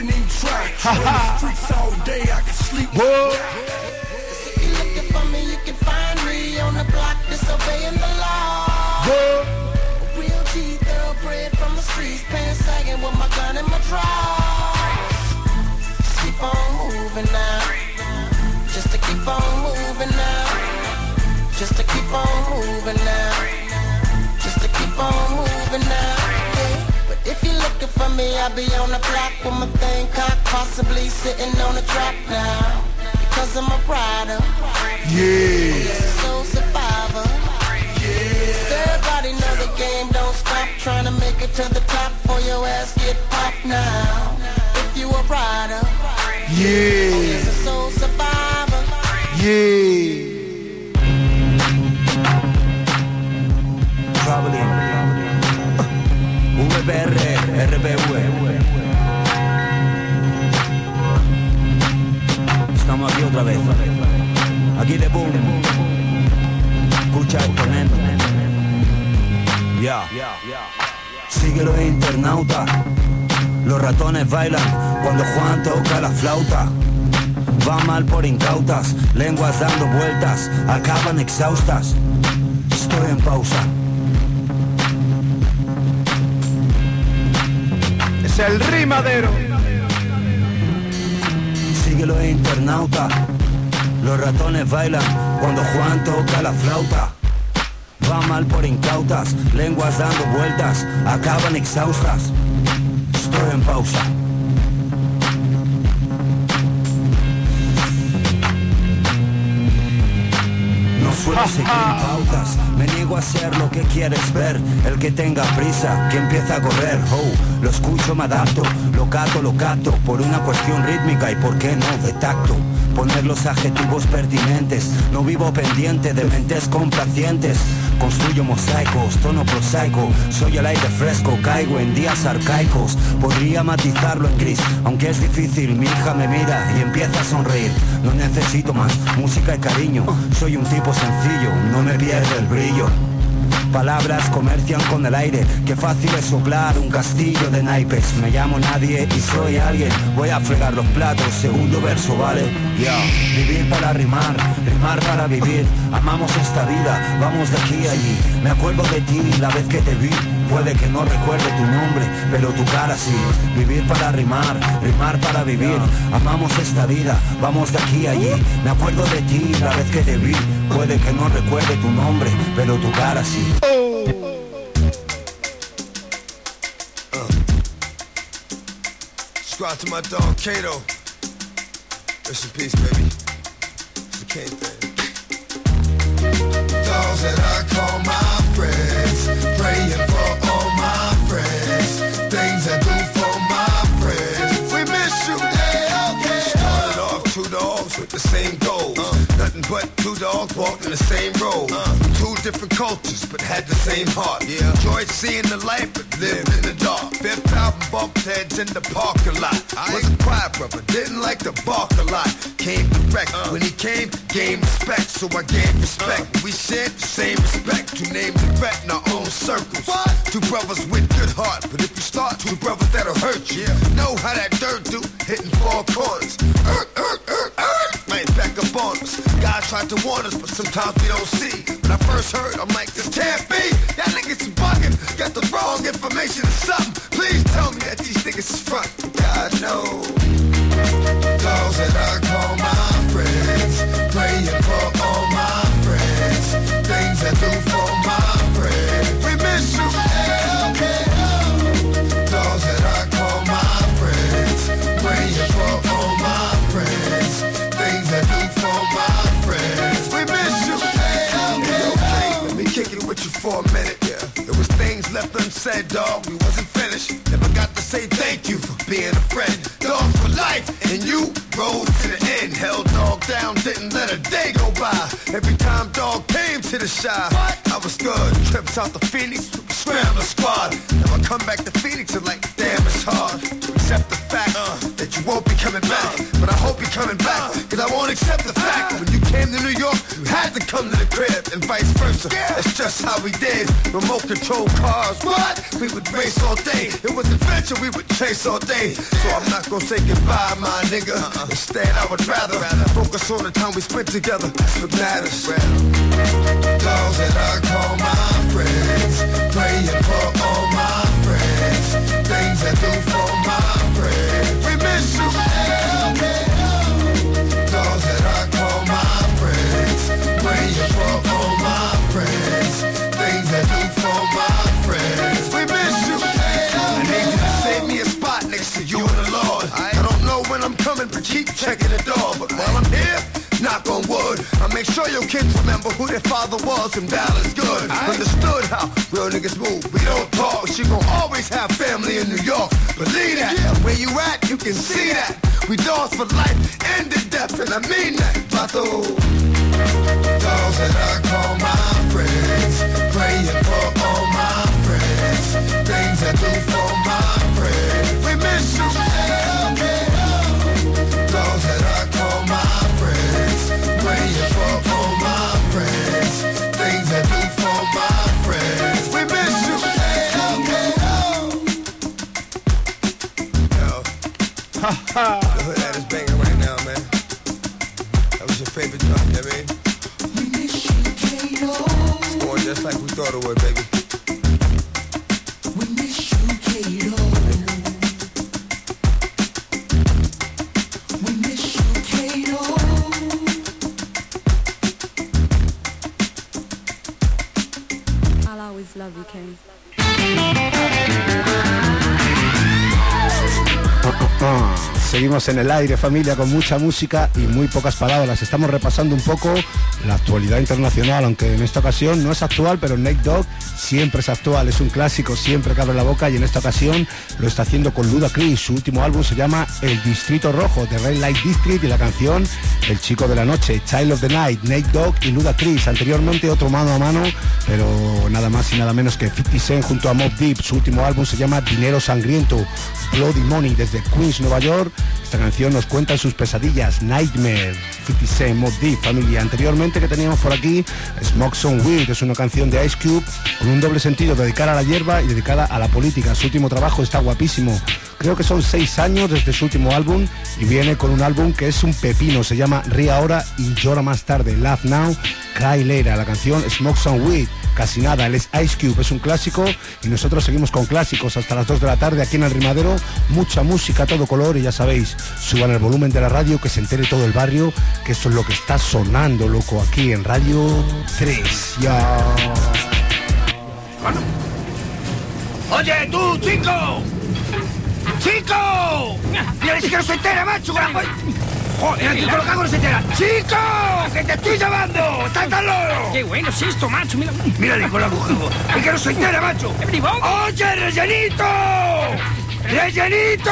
And I didn't even try. On the streets all day, I can sleep. Whoa. If you're looking for me, you can find me on the block disobeying the law. Whoa. Real G, thoroughbred from the streets, pants sagging with my gun in my drawers. Just keep on moving now. Just to keep on moving now. Just to keep on moving now. Just to keep on moving now. Looking for me, I'll be on the block with my thing cocked, possibly sitting on a trap now. Because I'm a rider. Yeah. Soul survivor. Yeah. Everybody know the game don't stop trying to make it to the top for your ass get popped now. If you a rider. Yeah. Oh, yes, a soul survivor. Yeah. RPV. Estamos aquí otra vez. Aquí de boom. Escucha esto, neno. Ya. Síguelo internauta. Los ratones bailan cuando Juan toca la flauta. Va mal por incautas, lenguas dando vueltas, acaban exhaustas. Estoy en pausa. El rimadero. Síguelo internauta. Los ratones bailan cuando Juan toca la flauta. Va mal por incautas, lenguas dando vueltas, acaban exhaustas. Estoy en pausa. Suelo seguir pautas, Me niego a ser lo que quieres ver. El que tenga prisa, que empieza a correr. Oh, lo escucho, me adapto. Lo cato, lo cato. Por una cuestión rítmica y por qué no de tacto. Poner los adjetivos pertinentes. No vivo pendiente de mentes complacientes. Construyo mosaicos, tono prosaico. Soy el aire fresco, caigo en días arcaicos. Podría matizarlo en gris Aunque es difícil, mi hija me mira y empieza a sonreír. No necesito más música y cariño. Soy un tipo sencillo, no me pierde el brillo Palabras comercian con el aire, qué fácil es soplar un castillo de naipes. Me llamo nadie y soy alguien, voy a fregar los platos, segundo verso, ¿vale? Ya, vivir para rimar, rimar para vivir. Amamos esta vida, vamos de aquí a allí. Me acuerdo de ti la vez que te vi. Puede que no recuerde tu nombre, pero tu cara sí. Vivir para rimar, rimar para vivir. Amamos esta vida, vamos de aquí a allí. Me acuerdo de ti la vez que te vi. Puede que no recuerde tu nombre, pero tu cara sí. Squad to my dog Kato. Rest in peace, baby. It's the that I call my friends, two dogs walked in the same road. Two different cultures, but had the same heart. Yeah. Enjoyed seeing the light, but lived in the dark. Fifth album bumped heads in the parking lot. Was a quiet brother, didn't like to bark a lot. Came direct. When he came, gained respect, so I gained respect. We shared the same respect. Two names and threat in our own circles. What? Two brothers with good heart, but if you start two brothers that'll hurt you. Know how that dirt do, hitting four corners. Erk, erk, erk, erk. Back up on us. God tried to warn us, but sometimes we don't see. When I first heard, I'm like, this can't be. Y'all niggas bugging. Got the wrong information or something. Please tell me that these niggas is front. God knows. Those that I call my friends. Praying for unsaid, dog. We wasn't finished. Never got to say thank you for being a friend. Dog for life, and you rose to the end. Held dog down, didn't let a day go by. Every time dog came to the shy, I was good. Trips out the Phoenix, scrambler squad. Now I come back to Phoenix and like, damn, it's hard to accept the fact uh, that you won't be coming back. But I hope you're coming back, cause I won't accept the fact when you came to New York, you had to come to the and vice versa. That's just how we did. Remote control cars, what? We would race all day. It was adventure we would chase all day. So I'm not gonna say goodbye, my nigga. Uh-uh. Instead, I would rather focus on the time we spent together. That's what matters. Those that I call my friends, praying for all my friends, things I do make sure your kids remember who their father was and Dallas good. Understood how real niggas move. We don't talk, She gon' always have family in New York. Believe that. And where you at, you can see that. We dogs for life and to death, and I mean that. Vato. Dogs that I call my friends. Praying for all my friends. Things I do for the hood at is banging right now, man. That was your favorite drop, you know I mean? It's going just like we thought it would, baby. I'll always love you, Seguimos en el aire, familia, con mucha música y muy pocas palabras. Estamos repasando un poco la actualidad internacional, aunque en esta ocasión no es actual, pero Nate Dogg siempre es actual, es un clásico, siempre que abre la boca y en esta ocasión lo está haciendo con Ludacris. Su último álbum se llama El Distrito Rojo, de Red Light District y la canción El Chico de la Noche, Child of the Night, Nate Dogg y Ludacris. Anteriormente otro mano a mano, pero nada más y nada menos que 50 Cent junto a Mob Deep. Su último álbum se llama Dinero Sangriento, Bloody Money desde Queens, Nueva York. Esta canción nos cuenta sus pesadillas, Nightmare, 50 Cent, Mob Deep, familia. Anteriormente que teníamos por aquí, Smoke Some Weed, es una canción de Ice Cube con un doble sentido, dedicada a la hierba y dedicada a la política. Su último trabajo está guapísimo. Creo que son seis años desde su último álbum y viene con un álbum que es un pepino, se llama Ría ahora y llora más tarde, Laugh Now, Cry Later, la canción Smoke Some Weed. Casi nada, es Ice Cube, es un clásico y nosotros seguimos con clásicos hasta las 2 de la tarde aquí en el Rimadero. Mucha música, todo color y ya sabéis, suban el volumen de la radio, que se entere todo el barrio, que esto es lo que está sonando, loco, aquí en Radio 3. Ya. Oye, tú, chico. ¡Chico! Mira, ni siquiera se entera, macho. Con la Joder, aquí con lo cago no se entera. ¡Chico! ¡Que te estoy llamando! ¡Estás tan loro! Qué bueno es esto, macho. Mira. Mira, Nicolás Bujigo. Es que no se entera, macho. ¡Oye, rellenito! ¡Rellenito!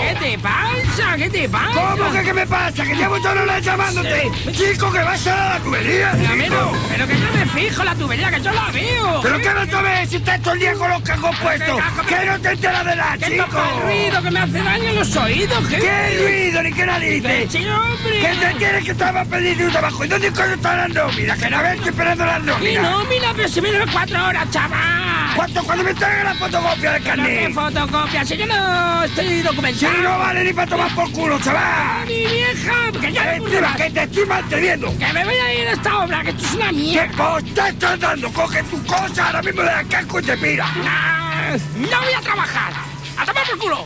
¿Qué te pasa? ¿Qué te pasa? ¿Cómo que qué me pasa? Que llevo toda la llamándote. Chico, que vas a la tubería. Pero, pero, que yo me fijo la tubería, que yo la veo. ¿Pero qué no te ves si estás todo el día con los cajos puestos? ¿Qué no te enteras de la, ¿Qué chico? el ruido que me hace daño en los oídos? ¿Qué, ¿Qué ruido ni qué narices? Sí, hombre. ¿Qué te tienes que pendiente de un trabajo? ¿Y dónde coño está la nómina? Que no ves, esperando la Mi nómina. pero si me debe cuatro horas, chaval. ¿Cuánto cuando me traiga la fotocopia del ¿Pero carnet? qué fotocopia? Si yo no estoy Si documentado. no vale ni para tomar por culo, chaval. Mi vieja, que ya me Encima, que te estoy manteniendo. Que me voy a ir a esta obra, que esto es una ¿Qué mierda. vos te estás dando? Coge tu cosa, ahora mismo le das casco y te mira. Ah, No voy a trabajar. ¡A tomar por culo!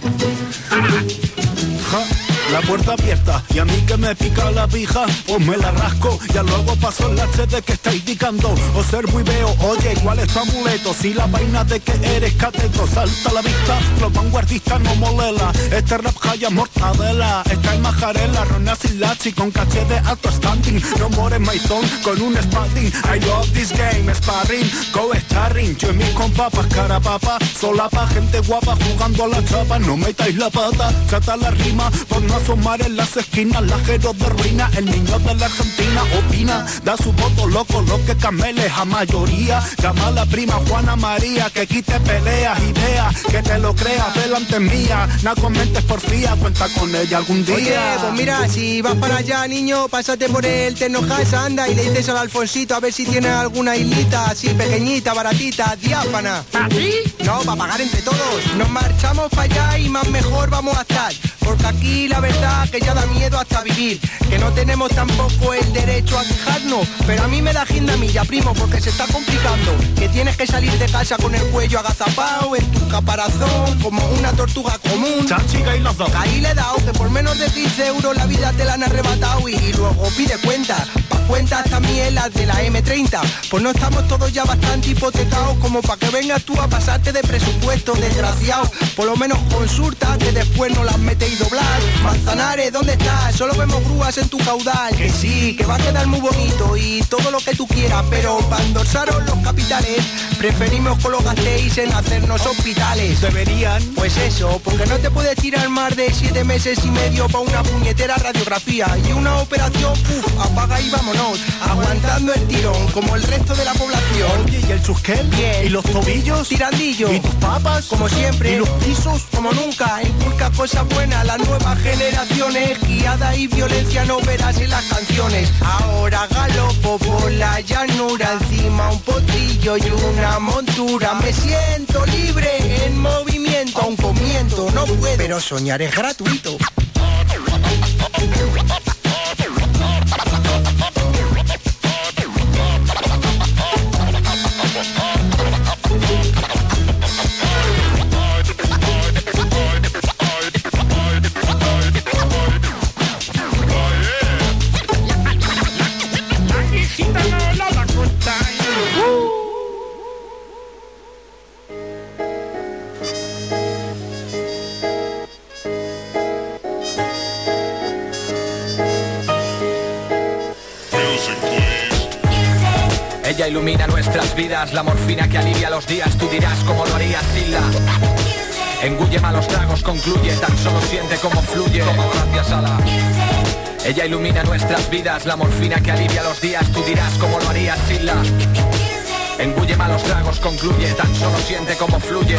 La puerta abierta y a mí que me pica la pija, pues me la rasco. Ya luego paso el HD que está indicando. Observo y veo, oye, ¿cuál es tu amuleto? Si la vaina de que eres cateto salta la vista, los vanguardistas no molela. Este rap jaya mortadela, está en majarela, Rona Silachi con caché de alto standing. No more zone con un spalding. I love this game, sparring, co-starring. Yo y mis compapas, cara papa, solapa, gente guapa jugando a la chapa. No metáis la pata, chata la rima, por no asomar en las esquinas. Lajeros de ruina, el niño de la Argentina opina, da su voto loco, lo que cameles a mayoría. Llama a la prima Juana María, que quite peleas, ideas, que te lo creas delante mía. No comentes porfía, cuenta con ella algún día. Oye, pues mira, si vas para allá, niño, pásate por el Tecnojasa, anda y le dices al Alfonsito a ver si tiene alguna islita así pequeñita, baratita, diáfana. ¿Para ti? No, para pagar entre todos. Nos marchamos para allá y más mejor vamos a estar. Porque aquí la verdad que ya da miedo hasta vivir. Que no tenemos tampoco el derecho a quejarnos. Pero a mí me da milla, primo, porque se está complicando. Que tienes que salir de casa con el cuello agazapado, en tu caparazón, como una tortuga común. Chachica y los dos. Ahí le he dado que por menos de 15 euros la vida te la han arrebatado y, y luego pide cuenta. Pa' cuentas también las de la M30. Pues no estamos todos ya bastante hipotecados como para que vengas tú a pasarte de presupuesto, desgraciado. Por lo menos consulta que después no las metéis doblar. Manzanares, ¿dónde estás? Solo vemos grúas en tu caudal. Que sí, que va a quedar muy bonito y todo lo que tú quieras, pero para endorsaros los capitales, preferimos que lo gastéis en hacernos hospitales. Deberían. Pues eso, porque no te puedes tirar más de siete meses y medio para una puñetera radiografía y una operación, puf, apaga y vámonos, aguantando el tirón como el resto de la población. Oye, ¿y el chusquel? Bien. ¿Y los tobillos? Tirandillo. ¿Y tus papas? Como siempre. ¿Y los pisos? Como nunca, inculca cosas buenas las nuevas generaciones, guiada y violencia no verás en las canciones. Ahora galopo por la llanura, encima un potrillo y una montura. Me siento libre en movimiento, aun comiendo no puedo, pero soñar es gratuito. Ella ilumina nuestras vidas, la morfina que alivia los días, tú dirás cómo lo harías sin la... Engulle malos tragos, concluye, tan solo siente cómo fluye, como gracias a la... Ella ilumina nuestras vidas, la morfina que alivia los días, tú dirás cómo lo harías sin la... Engulle malos tragos, concluye, tan solo siente cómo fluye.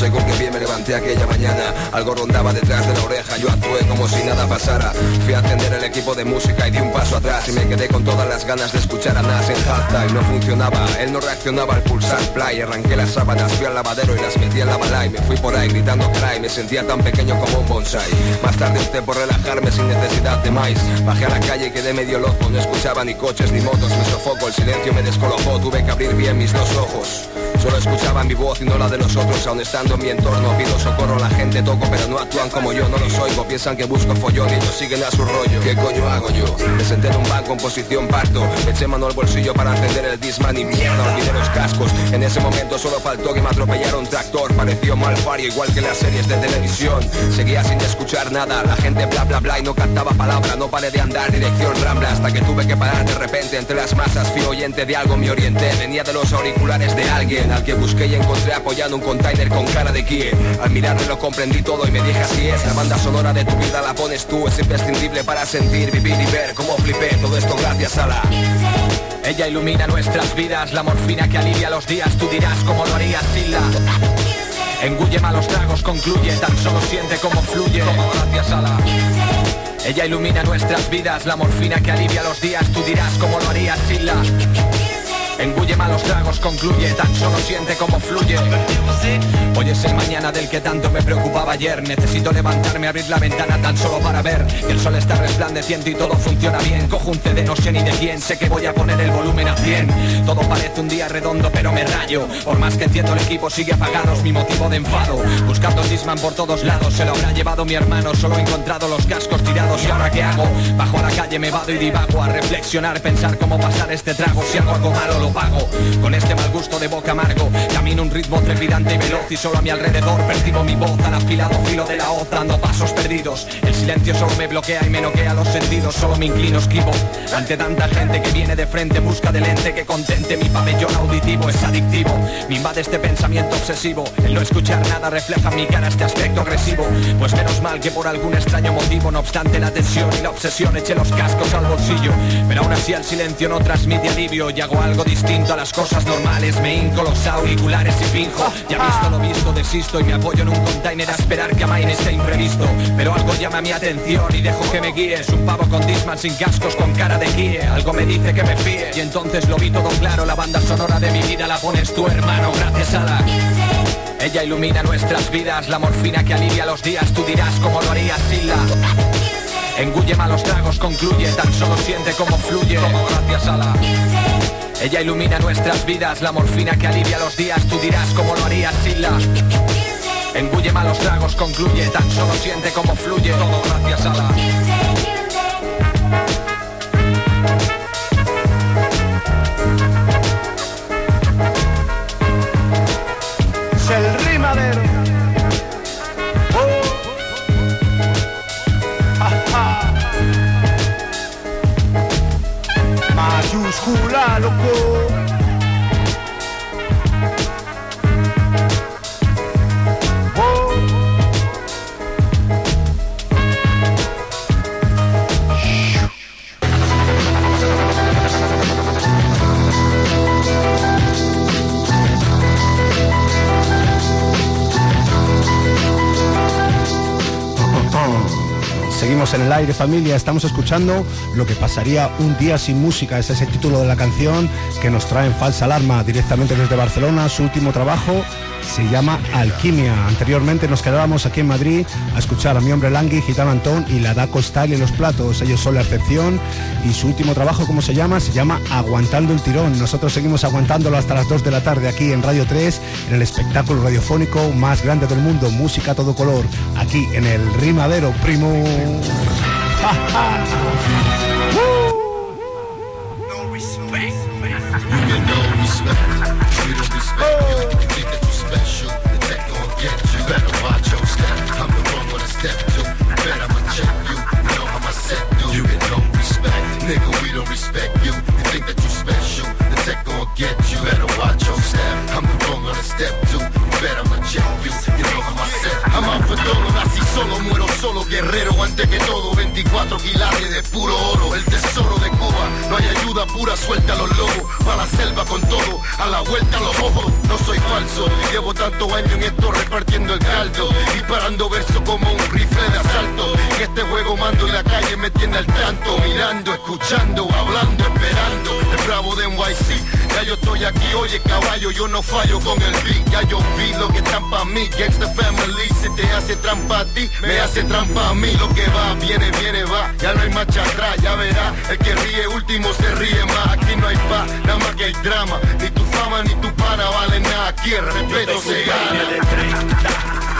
Sé con qué pie me levanté aquella mañana. Algo rondaba detrás de la oreja Yo actué como si nada pasara. Fui a atender el equipo de música y di un paso atrás Y me quedé con todas las ganas de escuchar a Nas en y No funcionaba, él no reaccionaba al pulsar play. Arranqué las sábanas, fui al lavadero y las metí en la bala Y me fui por ahí gritando cry Me sentía tan pequeño como un bonsai. Más tarde opté por relajarme sin necesidad de más. Bajé a la calle y quedé medio loco No escuchaba ni coches ni motos, me sofoco El silencio me descolocó, tuve que abrir bien mis dos ojos Solo escuchaba mi voz y no la de los otros. Aún estando en mi entorno pido socorro La gente toco pero no actúan como yo, no los oigo. Piensan que busco follón y ellos siguen a su rollo. ¿Qué coño hago yo? Me senté en un banco en posición parto. Eché mano al bolsillo para encender el Disman y mierda Olvidé los cascos. En ese momento solo faltó que me atropellara un tractor. Pareció mal fario igual que las series de televisión. Seguía sin escuchar nada La gente bla bla bla y no cantaba palabra No paré de andar dirección rambla Hasta que tuve que parar de repente Entre las masas. Fui oyente de algo me orienté Venía de los auriculares de alguien al que busqué y encontré apoyando un container con cara de Kie. Al mirarle lo comprendí todo y me dije así es, la banda sonora de tu vida la pones tú, es imprescindible para sentir, vivir y ver cómo flipé todo esto gracias a la... Ella ilumina nuestras vidas, la morfina que alivia los días, tú dirás cómo lo harías sin la... Engulle malos tragos, concluye, tan solo siente cómo fluye, como gracias a la... Ella ilumina nuestras vidas, la morfina que alivia los días, tú dirás cómo lo harías sin la... Engulle malos tragos, concluye, tan solo siente cómo fluye. Hoy es el mañana del que tanto me preocupaba ayer. Necesito levantarme, abrir la ventana tan solo para ver que el sol está resplandeciendo y todo funciona bien. Cojo un CD, no sé ni de quién, sé que voy a poner el volumen a 100. Todo parece un día redondo, pero me rayo. Por más que entiendo el equipo sigue apagado, es mi motivo de enfado. Buscando Disman por todos lados, se lo habrá llevado mi hermano. Solo he encontrado los cascos tirados y ahora qué hago. Bajo a la calle me vado y divago a reflexionar, pensar cómo pasar este trago. Si hago algo malo lo Con este mal gusto de boca amargo, camino un ritmo trepidante y veloz y solo a mi alrededor percibo mi voz al afilado filo de la hoz dando pasos perdidos. El silencio solo me bloquea y me noquea los sentidos, solo me inclino esquivo ante tanta gente que viene de frente en busca del ente que contente mi pabellón auditivo es adictivo. Me invade este pensamiento obsesivo, el no escuchar nada refleja en mi cara este aspecto agresivo. Pues menos mal que por algún extraño motivo, no obstante la tensión y la obsesión eché los cascos al bolsillo, pero aún así el silencio no transmite alivio y hago algo distinto a las cosas normales. Me hinco los auriculares y finjo. Ya visto lo visto, desisto y me apoyo en un container a esperar que amaine este imprevisto. Pero algo llama mi atención y dejo que me guíe. Es un pavo con Disman sin cascos con cara de guíe. Algo me dice que me fíe. Y entonces lo vi todo claro La banda sonora de mi vida la pones tu hermano gracias a la... Ella ilumina nuestras vidas, la morfina que alivia los días. Tú dirás cómo lo harías sin la... Engulle malos tragos, concluye, tan solo siente cómo fluye. Como gracias a la... Ella ilumina nuestras vidas, la morfina que alivia los días, tú dirás cómo lo harías sin la... Engulle malos tragos, concluye, tan solo siente cómo fluye, todo gracias a la... En el aire familia, estamos escuchando lo que pasaría un día sin música, ese es el título de la canción que nos trae en falsa alarma directamente desde Barcelona, su último trabajo se llama Alquimia. Anteriormente nos quedábamos aquí en Madrid a escuchar a mi hombre Langui, Gitano Antón y la Daco Style en los platos, ellos son la excepción y su último trabajo, ¿cómo se llama? Se llama Aguantando el Tirón. Nosotros seguimos aguantándolo hasta las 2 de la tarde aquí en Radio 3, en el espectáculo radiofónico más grande del mundo, música a todo color, aquí en el Rimadero, primo. solo muere solo guerrero antes que todo 24 quilates de puro oro El tesoro de Cuba. No hay ayuda pura suelta a los lobos Pa' la selva con todo A la vuelta a los ojos. No soy falso Llevo tantos años en esto repartiendo el caldo Disparando verso como un rifle de asalto. En este juego mando y la calle me tiene al tanto Mirando, escuchando, hablando, esperando. El bravo de NYC Ya yo estoy aquí, oye caballo Yo no fallo con el beat. Ya yo vi lo que están pa' mí Gangsta Family Si te hace trampa a ti Me hace trampa a mí Lo que va, viene, viene, va. Ya no hay marcha atrás, ya verá. El que ríe último se ríe más. Aquí no hay paz, nada más que hay drama. Ni tu fama ni tu pana vale nada. Aquí el respeto se gana. de 30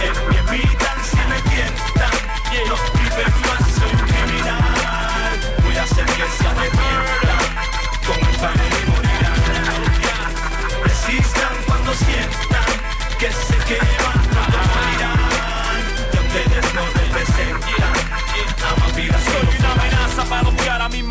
En mi vida si me tientan Quiero vivir más, soy un criminal. Voy a hacer que se arrepientan Con mi familia morirán Resistan cuando sientan Que se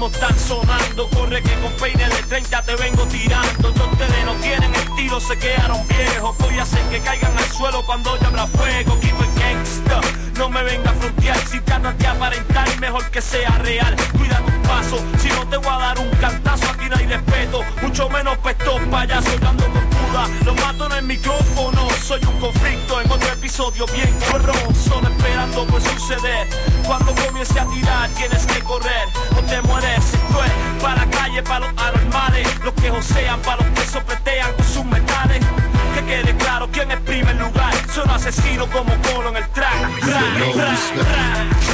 están sonando. Corre que con peine de 30 te vengo tirando. Ya ustedes no tienen estilo, se quedaron viejos. Voy a hacer que caigan al suelo cuando ya habrá fuego. Keep it gangsta, no me venga a frontear Si tratas de aparentar, mejor que sea real. Cuida tus pasos, si no te voy a dar un cantazo Aquí no hay respeto, mucho menos pa' estos payasos Dando puda, los mato en el micrófono Soy un conflicto. En otro episodio bien corrón Solo esperando por suceder. Cuando comience a tirar tienes que correr. O te mueres, esto es para la calle, para los anormales Los que josean, para los que sopletean con sus metales Que quede claro quién es primer lugar Son asesinos como Polo en el track Track, no.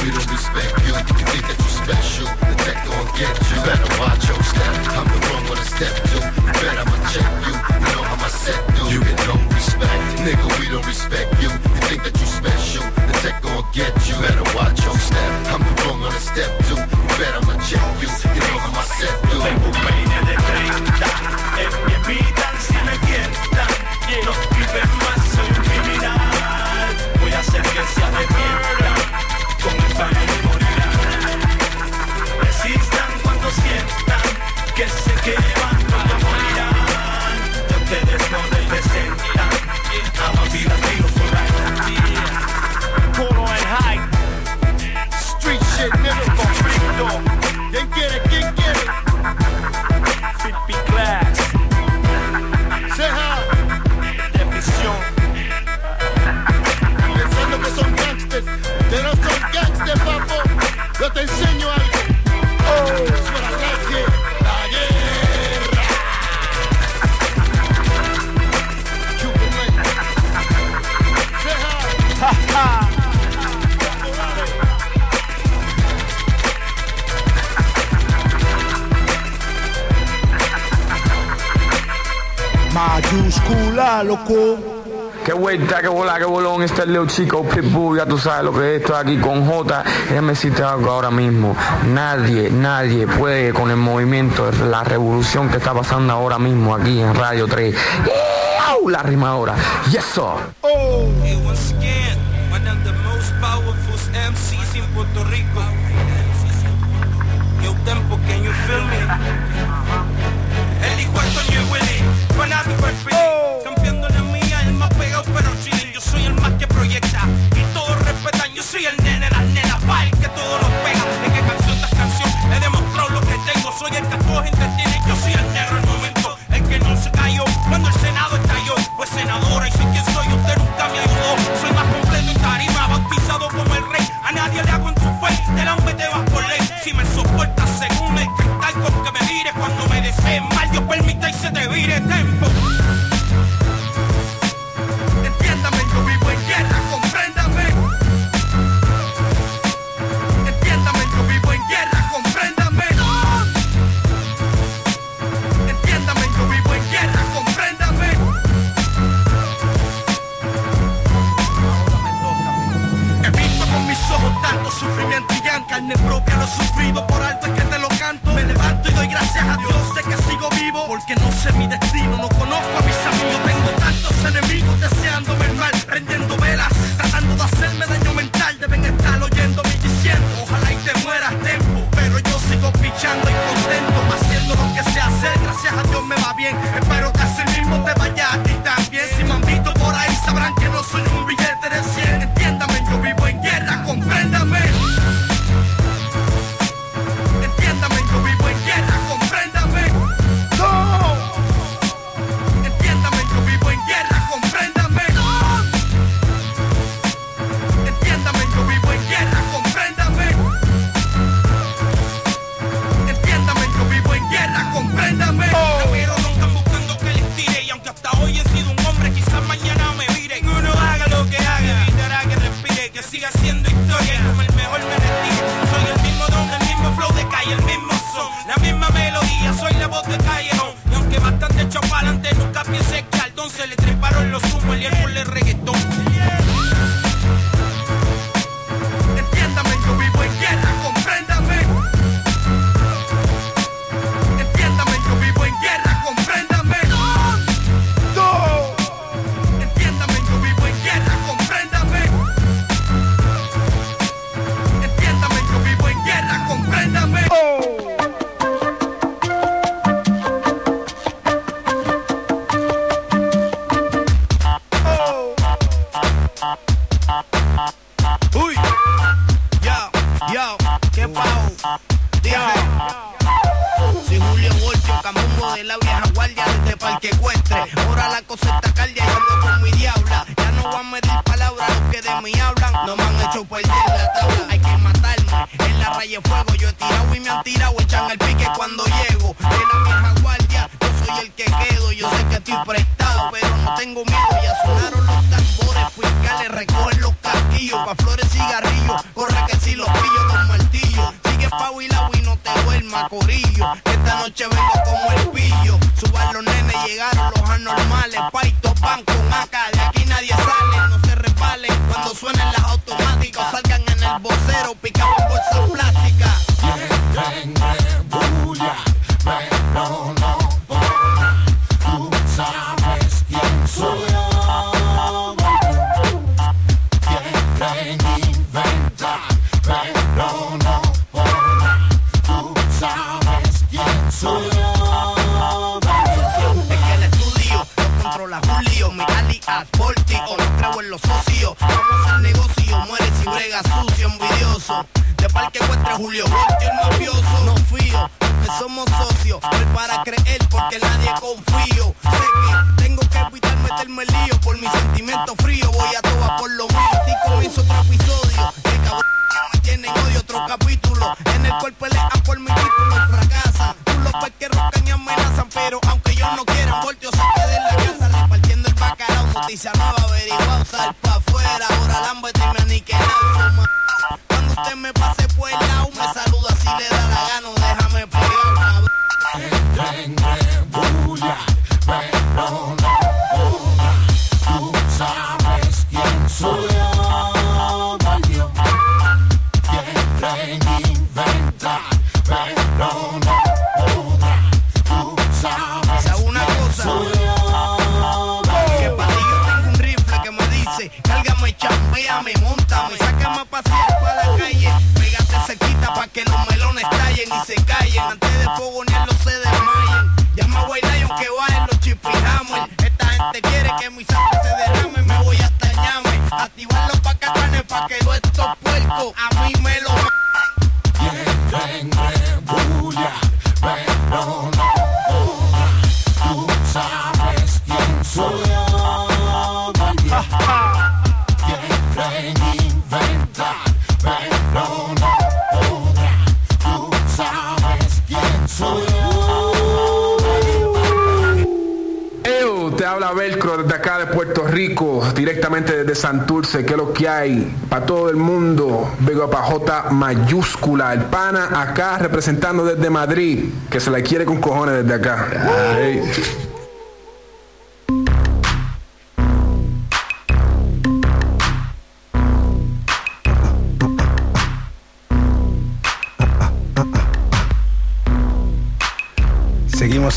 We don't respect you. You think that you're special. The tech gon' get you. Better watch your step. I'm the wrong one to step to. Bet I'ma check you. You know how my set do. You get no respect. Nigga, we don't respect you. You think that you special. The tech gon' get you. Better watch your step. I'm the wrong one to step to. You bet I'ma check you. You know how my set do. Tengo un peine de 30 En mi vida si me tientan Quiero vivir más, soy un criminal. Voy a hacer que se arrepientan Con mi familia morirán Resistan cuando sientan Que se queman Mayúscula, loco. Qué vuelta, qué bola, qué bolón, este es Leo Chico, Pitbull, ya tú sabes lo que es, estoy aquí con J, déjame decirte algo ahora mismo, nadie, nadie puede con el movimiento, la revolución que está pasando ahora mismo aquí en Radio 3. ¡Au! La rimadora, yes sir. Hey, and pasear para la calle. Pégate cerquita para que los melones tallen y se callen. Antes de fogonearlo se desmayen. Llama a White Lion que bajen los chipijamas. Esta gente quiere que mi sangre se derrame. Me voy hasta ñame. Activarlo pa' catanes pa' que no estos puercos a mí me lo Directamente desde Santurce, que es lo que hay para todo el mundo. Big a J mayúscula, el pana acá representando desde Madrid, que se la quiere con cojones desde acá.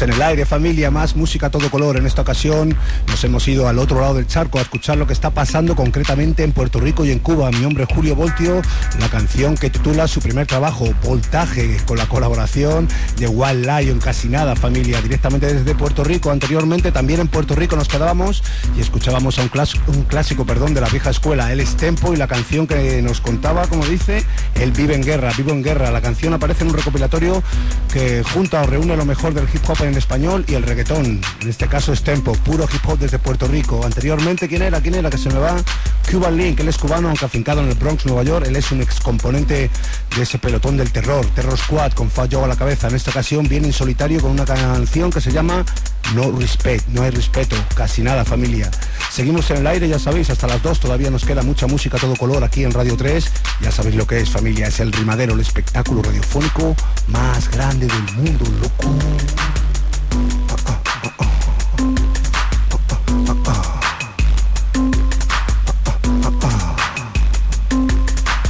En el aire, familia, más música todo color. En esta ocasión nos hemos ido al otro lado del charco a escuchar lo que está pasando concretamente en Puerto Rico y en Cuba. Mi hombre es Julio Voltio, la canción que titula su primer trabajo, Voltaje, con la colaboración de Wild Lion, casi nada, familia, directamente desde Puerto Rico. Anteriormente también en Puerto Rico nos quedábamos y escuchábamos a un, clásico perdón, de la vieja escuela, El Estempo y la canción que nos contaba, como dice, El Vive en Guerra, Vivo en Guerra. La canción aparece en un recopilatorio que junta o reúne lo mejor del hip hop en español y el reggaetón. En este caso es tempo, puro hip hop desde Puerto Rico. Anteriormente, ¿quién era? ¿Quién era? Que se me va. Cuban Link, él es cubano, aunque afincado en el Bronx, Nueva York. Él es un ex componente de ese pelotón del terror, Terror Squad, con Fat Joe a la cabeza. En esta ocasión viene en solitario con una canción que se llama No Respect, no hay respeto, casi nada familia. Seguimos en el aire, ya sabéis, hasta las 2 todavía nos queda mucha música todo color aquí en Radio 3. Ya sabéis lo que es familia, es el rimadero, el espectáculo radiofónico más grande del mundo, loco.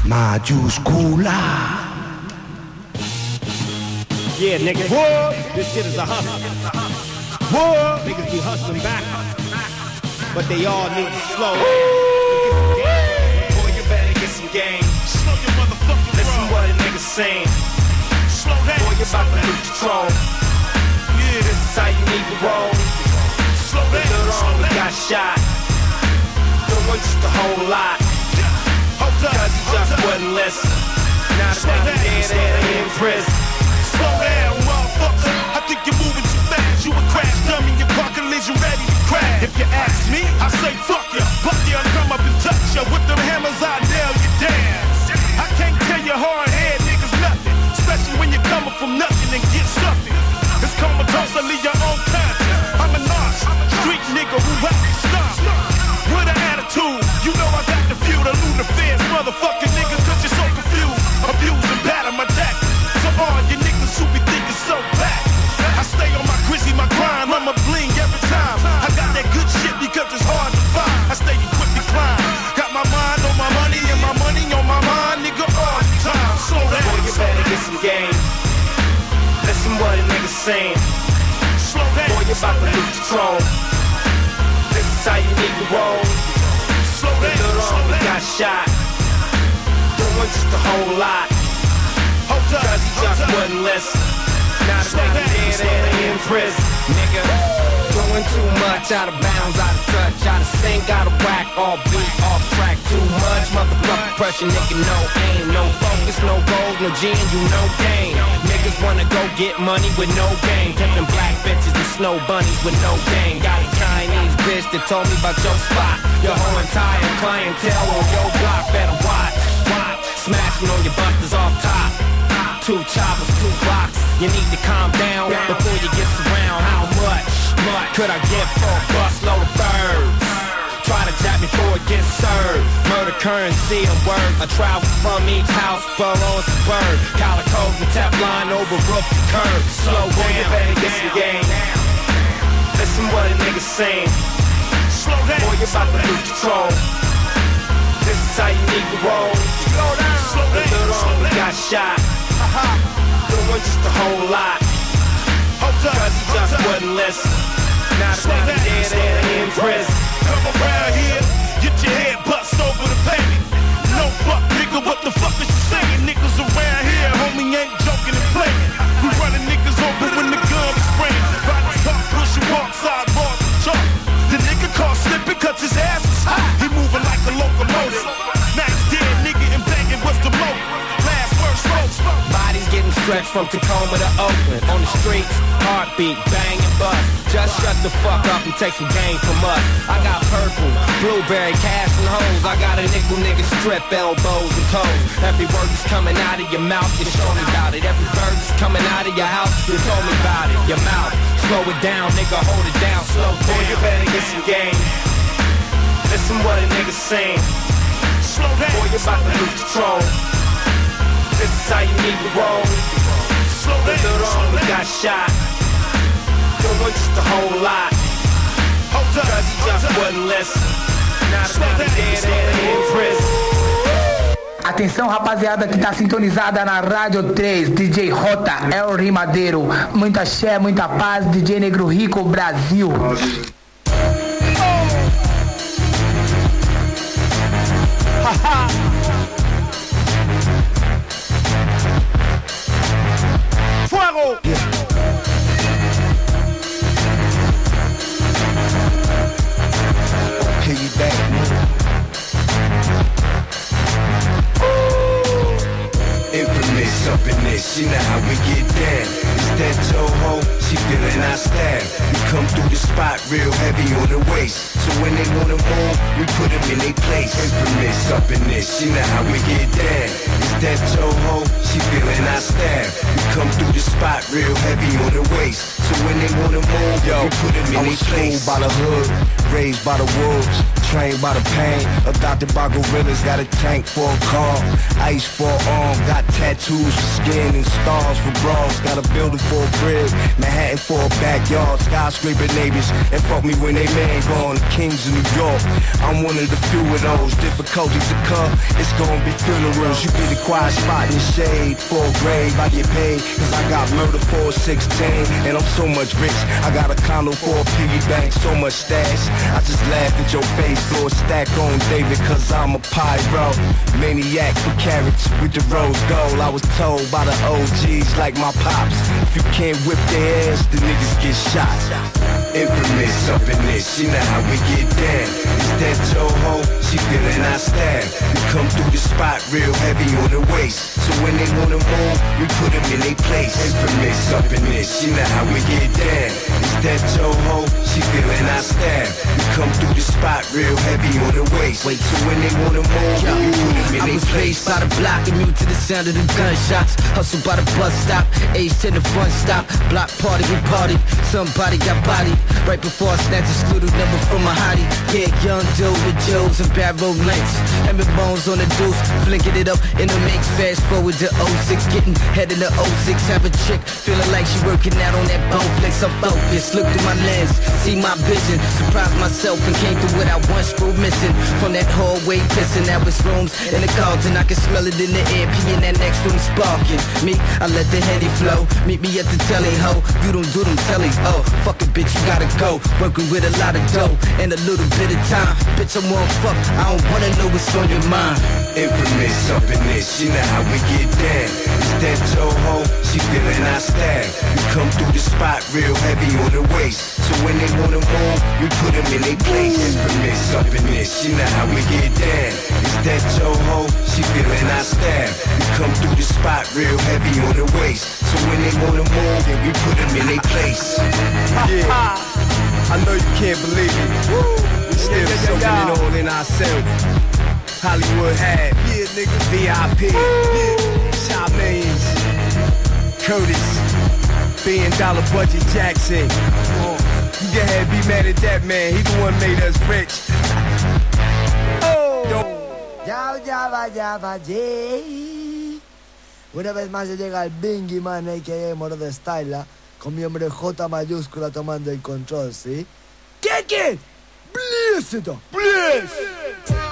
Mayúscula. Yeah, nigga. Whoa. This shit is a hustle. Whoa. Niggas be hustling back. But they all need to slow. Boy, you better get some game. Slow your motherfucking Listen what a nigga saying. Slow down. Boy, you about to lose control. Yeah. This is how you need to roll. Slow down. On, we got shot. Don't want just a whole lot. Hold up, Cause he just wouldn't listen. Now the down dead, dead, in prison. Slow down, motherfucker. I think you're moving too fast. You a crash dummy, your car collision ready to crash. If you ask me, I say fuck ya. Fuck ya, I'll come up and touch ya. With them hammers, I nail you down. I can't tell you hard head niggas nothing. Especially when you're coming from nothing and get something. Comatose, I leave your own conscience. I'm a narc, street nigga who rap and stomp. With an attitude, you know I got the few, the lunar fans, motherfucking niggas, cause you're so confused. Abuse and batter my tactics. To all you niggas who be thinking so bad. I stay on my grizzy, my grind, I'ma bling every time. I got that good shit because it's hard to find. I stay equipped to climb. Got my mind on my money and my money on my mind, nigga, all the time. Slow down. Boy, you better get some game. Listen what a nigga saying. Slow down. Boy, you about to lose control. This is how you need to roll. Slow down. Little Slow on, we got shot. Don't just a whole lot. Hold up. Cause he just wouldn't listen. Now the Slow down down, dead, down. in prison. Nigga, doing too much, out of bounds, out of touch, out of sync, out of whack, off beat, off track, too much. Motherfucking pressure, nigga, no aim, no focus, no goals, no G, you no game. Wanna go get money with no game. Pimpin' black bitches and snow bunnies with no game. Got a Chinese bitch that told me about your spot. Your whole entire clientele on your block, better watch. watch. Smashing on your busters off top. Two choppers, two blocks. You need to calm down before you get around. How much? Much could I get for a busload? Try to jack me before it gets served. Murder currency and words. I travel from each house, borough and suburb. Calicos and Teflon over roof to curb. Slow down, you better get some game. Listen what a nigga saying. Slow down. Boy, you're about to lose control. This is how you need to roll. Slow down. Slow A down. little Slow down. got shot. Doing just a whole lot. Cause he just wouldn't listen. Now the down. dead, down. in prison. Come around here, get your head bust over the pavement. No fuck, nigga, what the fuck is you saying? Niggas around here, homie, ain't joking and playing. We running niggas over the Stretched from Tacoma to Oakland. On the streets, heartbeat, bang and bust. Just shut the fuck up and take some game from us. I got purple, blueberry, cash and hoes. I got a nickel nigga strip, elbows and toes. Every word that's coming out of your mouth, you show me about it. Every bird that's coming out of your house, you told me about it. Your mouth, slow it down, nigga, hold it down, slow down. Boy, you better get some game. Listen what a nigga saying. Slow down. Boy, you about to lose control. This is how you need to roll. slow down. The wrong got shot. The one just a whole lot. Hold up, Cause he just wasn't listening. Not slow down, dead in prison. Atenção rapaziada que tá sintonizada na Rádio 3, DJ Rota, é El Rimadeiro, muita xé, muita paz, DJ Negro Rico, Brasil. Brasil. Yeah. She know how we get down. It's that Toho, she feeling our style. We come through the spot real heavy on the waist. So when they wanna move, we put them in their place. Infamous up in this, she know how we get down. It's that Toho, she feeling our style. We come through the spot real heavy on the waist. So when they wanna move, Yo, we put them in their place. by the hood, raised by the wolves, trained by the pain, adopted by gorillas, got a tank for a car, ice for a arm, got tattoos for skin and stars for bras, got a building for a crib, Manhattan for a backyard, skyscraper neighbors, and fuck me when they man gone, kings of New York, I'm one of the few of those, difficulties to come, it's gonna be funerals, you be the quiet spot in the shade, for a grave, I get paid, cause I got murder for a 16, and I'm so much rich, I got a condo for a piggy bank, so much stash, I just laugh at your face, blow a stack on David, cause I'm a pyro, maniac for carrots with the rose gold, I was told by the OGs like my pops, if you can't whip their ass, the niggas get shot. Infamous up in this, she know how we get down. It's that Toho, she feeling our style. We come through the spot real heavy on the waist. So when they wanna move, we put them in their place. Infamous up in this, she know how we get down. It's that Toho, she feeling our style. We come through the spot real heavy on the waist. Wait, so when they wanna move, we put them in their place. by the block, and immune to the sound of the gunshots. Hustle by the bus stop, age to the front stop. Block party, we party. Somebody got body. Right before I snatch a scooter number from a hottie. Yeah, young Joe with Joes and bad road links. Having bones on the deuce, flicking it up in the mix. Fast forward to 06, getting head in the 06. Have a chick, feeling like she working out on that bone flex. I'm focused, look through my lens, see my vision. Surprised myself and came through without one screw missing. From that hallway pissing, now it's rooms in the Carlton. I can smell it in the air, pee in that next room sparking. Me, I let the heady flow. Meet me at the telly ho. You don't do them tellies, oh. Fuck it, bitch, you gotta go. Working with a lot of dough and a little bit of time. Bitch, I'm one fuck. I don't wanna know what's on your mind. Infamous up in this, she know how we get down. It's that Toho, she feeling our style. We come through the spot real heavy on the waist. So when they wanna move, we put them in their place. Infamous up in this, she know how we get down. It's that Toho, she feeling our style. We come through the spot real heavy on the waist. So when they wanna move, we put them in their place. Yeah, I know you can't believe it. We still soaking it all in ourselves. Hollywood had, yeah, nigga, VIP, yeah, millions, Curtis, billion dollar budget Jackson. Oh. You can ahead, be mad at that man, he the one made us rich. Ya, ya va, ya va, yeah. Una vez más llega el Bingy Man, a.k.a. Moro de Styla, con mi hombre J mayúscula tomando el control, ¿sí? Bless it up, bless!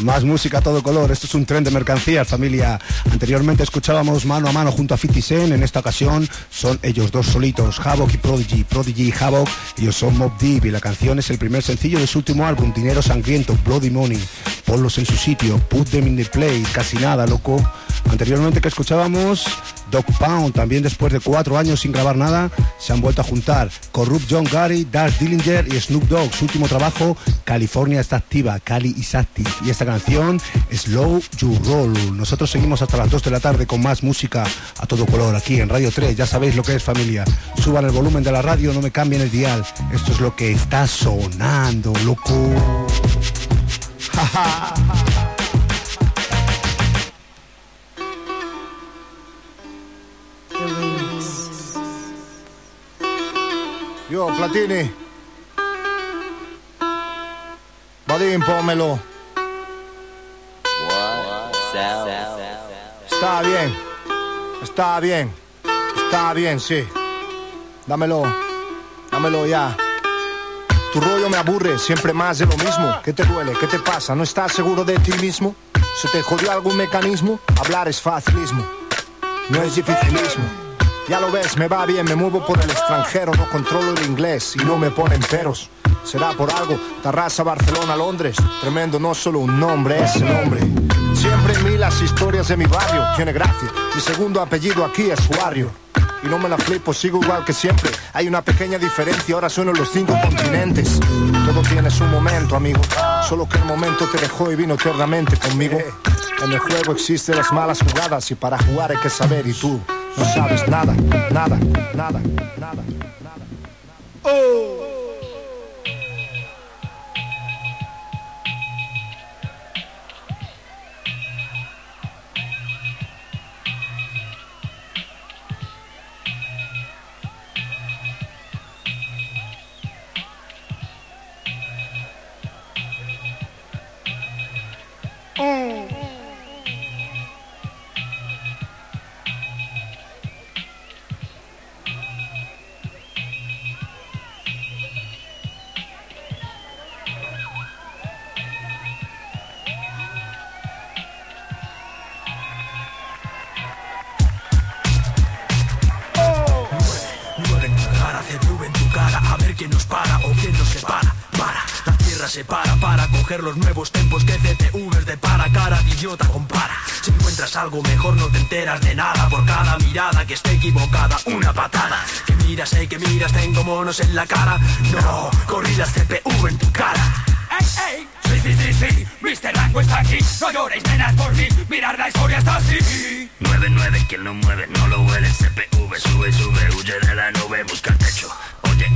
Más música a todo color. Esto es un tren de mercancías, familia. Anteriormente escuchábamos mano a mano junto a 50 Cent. En esta ocasión son ellos dos solitos, Havoc y Prodigy. Prodigy y Havoc, ellos son Mob Deep y la canción es el primer sencillo de su último álbum, Dinero Sangriento, Bloody Money. Ponlos en su sitio, put them in the play, casi nada, loco. Anteriormente que escuchábamos Dog Pound, también después de cuatro años sin grabar nada, se han vuelto a juntar Corrupt John Gary, Dash Dillinger y Snoop Dogg. Su último trabajo, California está activa, Cali is active. Y esta canción, Slow You Roll. Nosotros seguimos hasta las 2 de la tarde con más música a todo color aquí en Radio 3. Ya sabéis lo que es familia. Suban el volumen de la radio, no me cambien el dial. Esto es lo que está sonando, loco. Yo, Platini. Badín, pómelo. Está bien. Está bien. Está bien, sí. Dámelo. Dámelo ya. Tu rollo me aburre, siempre más de lo mismo. ¿Qué te duele? ¿Qué te pasa? ¿No estás seguro de ti mismo? ¿Se te jodió algún mecanismo? Hablar es facilismo. No es dificilismo. Ya lo ves, me va bien, me muevo por el extranjero, no controlo el inglés y no me ponen peros. Será por algo, Tarrasa, Barcelona, Londres. Tremendo, no solo un nombre, es el hombre. Siempre en mí las historias de mi barrio, tiene gracia. Mi segundo apellido aquí es Warrior. y no me la flipo, sigo igual que siempre. Hay una pequeña diferencia, ahora sueno los cinco continentes. Todo tiene su momento, amigo. Solo que el momento te dejó y vino eternamente conmigo. En el juego existen las malas jugadas y para jugar hay que saber y tú no sabes nada, nada, nada, nada. Oh. Enteras de nada por cada mirada que esté equivocada, una patada. Que miras, eh, que miras, tengo monos en la cara. No, corridas CPV en tu cara. ¡Ey, ey! Sí, sí, sí, sí, Mr. Rango está aquí No lloréis, nenas, por mí Mirar la historia está así 9-9, quien lo mueve no lo huele CPV, sube, sube, huye de la nube, busca el techo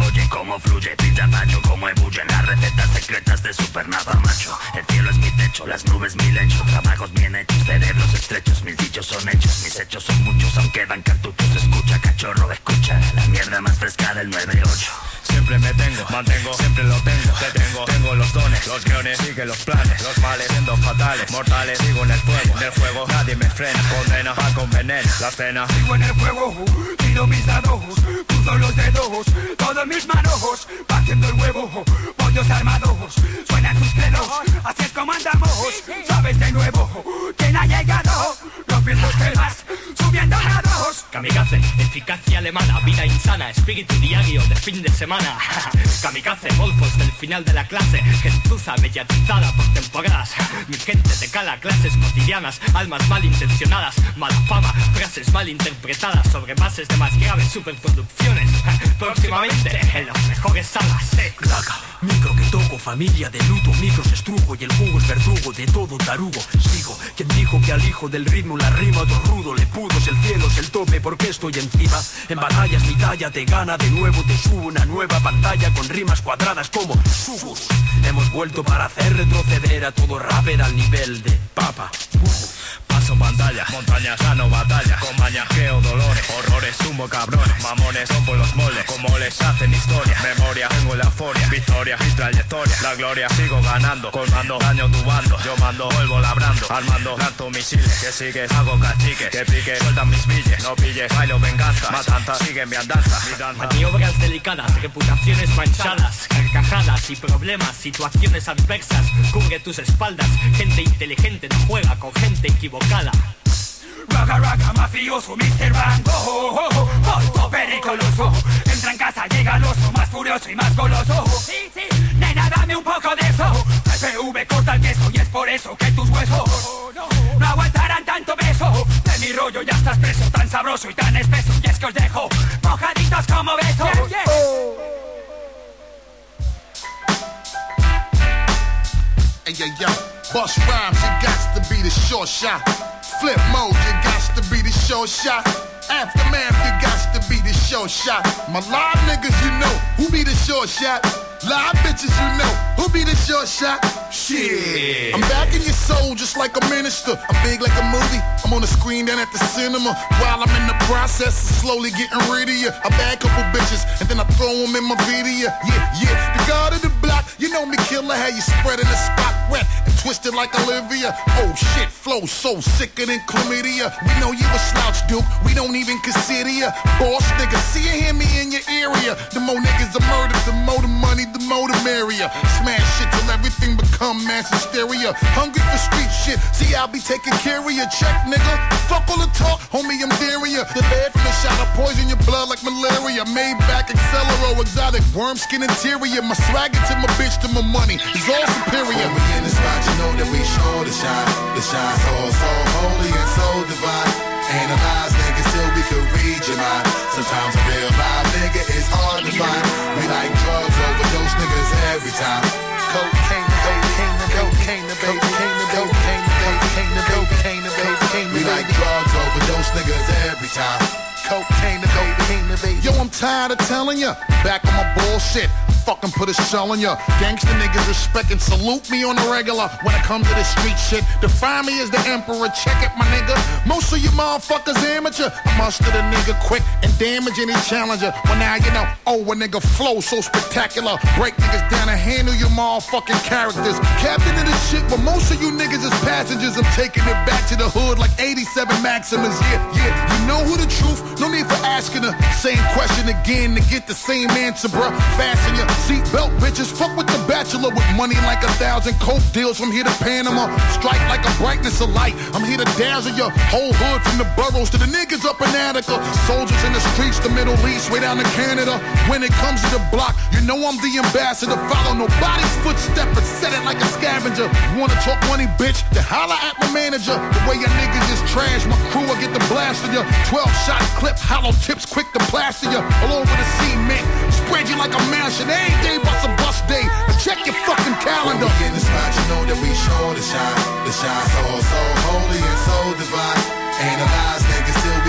Oye, cómo fluye, pita macho Cómo ebullen las recetas secretas de supernova macho. El cielo es mi techo, las nubes mi lecho Trabajos bien hechos, cerebros estrechos Mis dichos son hechos, mis hechos son muchos Aunque quedan cartuchos, escucha, cachorro, escucha La mierda más fresca del 9-8 Siempre me tengo, mantengo, siempre lo tengo, te tengo, tengo los dones, los guiones, sigue los planes, los males siendo fatales, mortales, sigo en el fuego, del fuego, nadie me frena, condena, va con veneno, la cena, Sigo en el fuego, tiro mis dados Cruzo los dedos, todos mis manos Batiendo el huevo, pollos armados Suenan sus credos, así es como andamos Sabes de nuevo, quién ha llegado Rompiendo esquemas, subiendo grados Kamikaze, eficacia alemana, vida insana, espíritu diario de fin de semana. Kamikaze, golfos del final de la clase, gentuza mediatizada por temporadas. Mi gente te cala clases cotidianas, almas malintencionadas, mala fama, frases mal interpretadas sobre bases de más graves superproducciones. Próximamente en las mejores salas. Raga, micro que toco, familia de luto, micros estrujo y el jugo es verdugo de todo tarugo. Sigo, quien dijo que al hijo del ritmo la rima otro rudo le pudo, si el cielo es el porque estoy encima. En batallas mi talla te gana de nuevo, te subo una nueva pantalla con rimas cuadradas como subus. Hemos vuelto para hacer retroceder a todo rapper al nivel de papa. paso pantalla, montañas, gano batalla, con mañajeo, dolores, horrores, tumbo cabrones, mamones, rompo los moldes, como les hacen historia, memoria, tengo la euforia, victoria, mi trayectoria, la gloria, sigo ganando, colmando, daño tu bando, yo mando, vuelvo labrando, armando, lanzo misiles, que sigues, hago cachiques, que pique, sueltan mis billes, pilles, bailo venganza, matanza, sigue mi andanza, mi danza. Maniobras delicadas, reputaciones manchadas, carcajadas y problemas, situaciones adversas, cubre tus espaldas. Gente inteligente no juega con gente equivocada. Raga, raga, mafioso, Mr. Rango Molto pericoloso. Entra en casa, llega el oso Más furioso y más goloso. Sí, sí, nena, dame un poco de eso. PV corta el queso Y es por eso que tus huesos. No De mi rollo ya estás preso Tan sabroso y tan espeso Y es que os dejo Mojaditos como besos Hey, yo, yo, bust rhymes, you got to be the short shot. Flip mode, you got to be the short shot. Aftermath, you got to be the short shot. My live niggas, you know, who be the short shot? Live bitches, you know, who be the shot? Shit. I'm back in your soul just like a minister. I'm big like a movie. I'm on the screen down at the cinema. While I'm in the process of slowly getting rid of you. I bag a couple bitches and then I throw them in my video. Yeah, yeah. The god of the block, you know me killer. How you spreading the spot wet and twisted like Olivia. Oh shit, flow so sicker than chlamydia. We know you a slouch, Duke. We don't even consider you. Boss nigga, see you hear me in your area. The more niggas are murdered, the more the money, the more the merrier. Smash shit till everything become mass hysteria. Hungry for street shit, see I'll be taking care of you. Check nigga, fuck all the talk, homie I'm ya. The lead from the shot of poison your blood like malaria. Made back Accelero, exotic worm skin interior. My swagger to my bitch to my money is all superior. When we in the spot, you know that we sure to shine. The shine so, so holy and so divine. Analyze niggas till we can read your mind. Sometimes real live nigga is hard to find. We like drugs, overdose niggas every time. Cocaine, cocaine, cocaine, cocaine, cocaine, cocaine, cocaine, cocaine. We like drugs, overdose niggas every time. Cocaine, cocaine, baby. Yo, I'm tired of telling ya. Back on my bullshit. Fucking put a shell on ya. Gangsta niggas respect and salute me on the regular. When it comes to this street shit, define me as the emperor. Check it, my nigga. Most of you motherfuckers amateur. I mustered a nigga quick and damage any challenger. Well, now you know, oh, a nigga flow so spectacular. Break niggas down and handle your motherfucking characters. Captain of this shit, but most of you niggas is passengers. I'm taking it back to the hood like 87 Maximus. Yeah, yeah. You know who the truth? No need for asking the same question again to get the same answer, bruh. Fasten your seatbelt, bitches. Fuck with the bachelor with money like a thousand coke deals from here to Panama. Strike like a brightness of light. I'm here to dazzle your whole hood from the boroughs to the niggas up in Attica. Soldiers in the streets, the Middle East, way down to Canada. When it comes to the block, you know I'm the ambassador. Follow nobody's footstep, but set it like a scavenger. Wanna talk money, bitch? Then holla at my manager. The way your niggas is trash, my crew will get the blast of you. 12 shot clip, hollow tips, quick to plaster you. All over the cement, spread you like a mansion. Every day bust a bus day. Check your fucking calendar. When we in the spot, you know that we sure to shine. The shine so, so holy and so divine. Analyze niggas till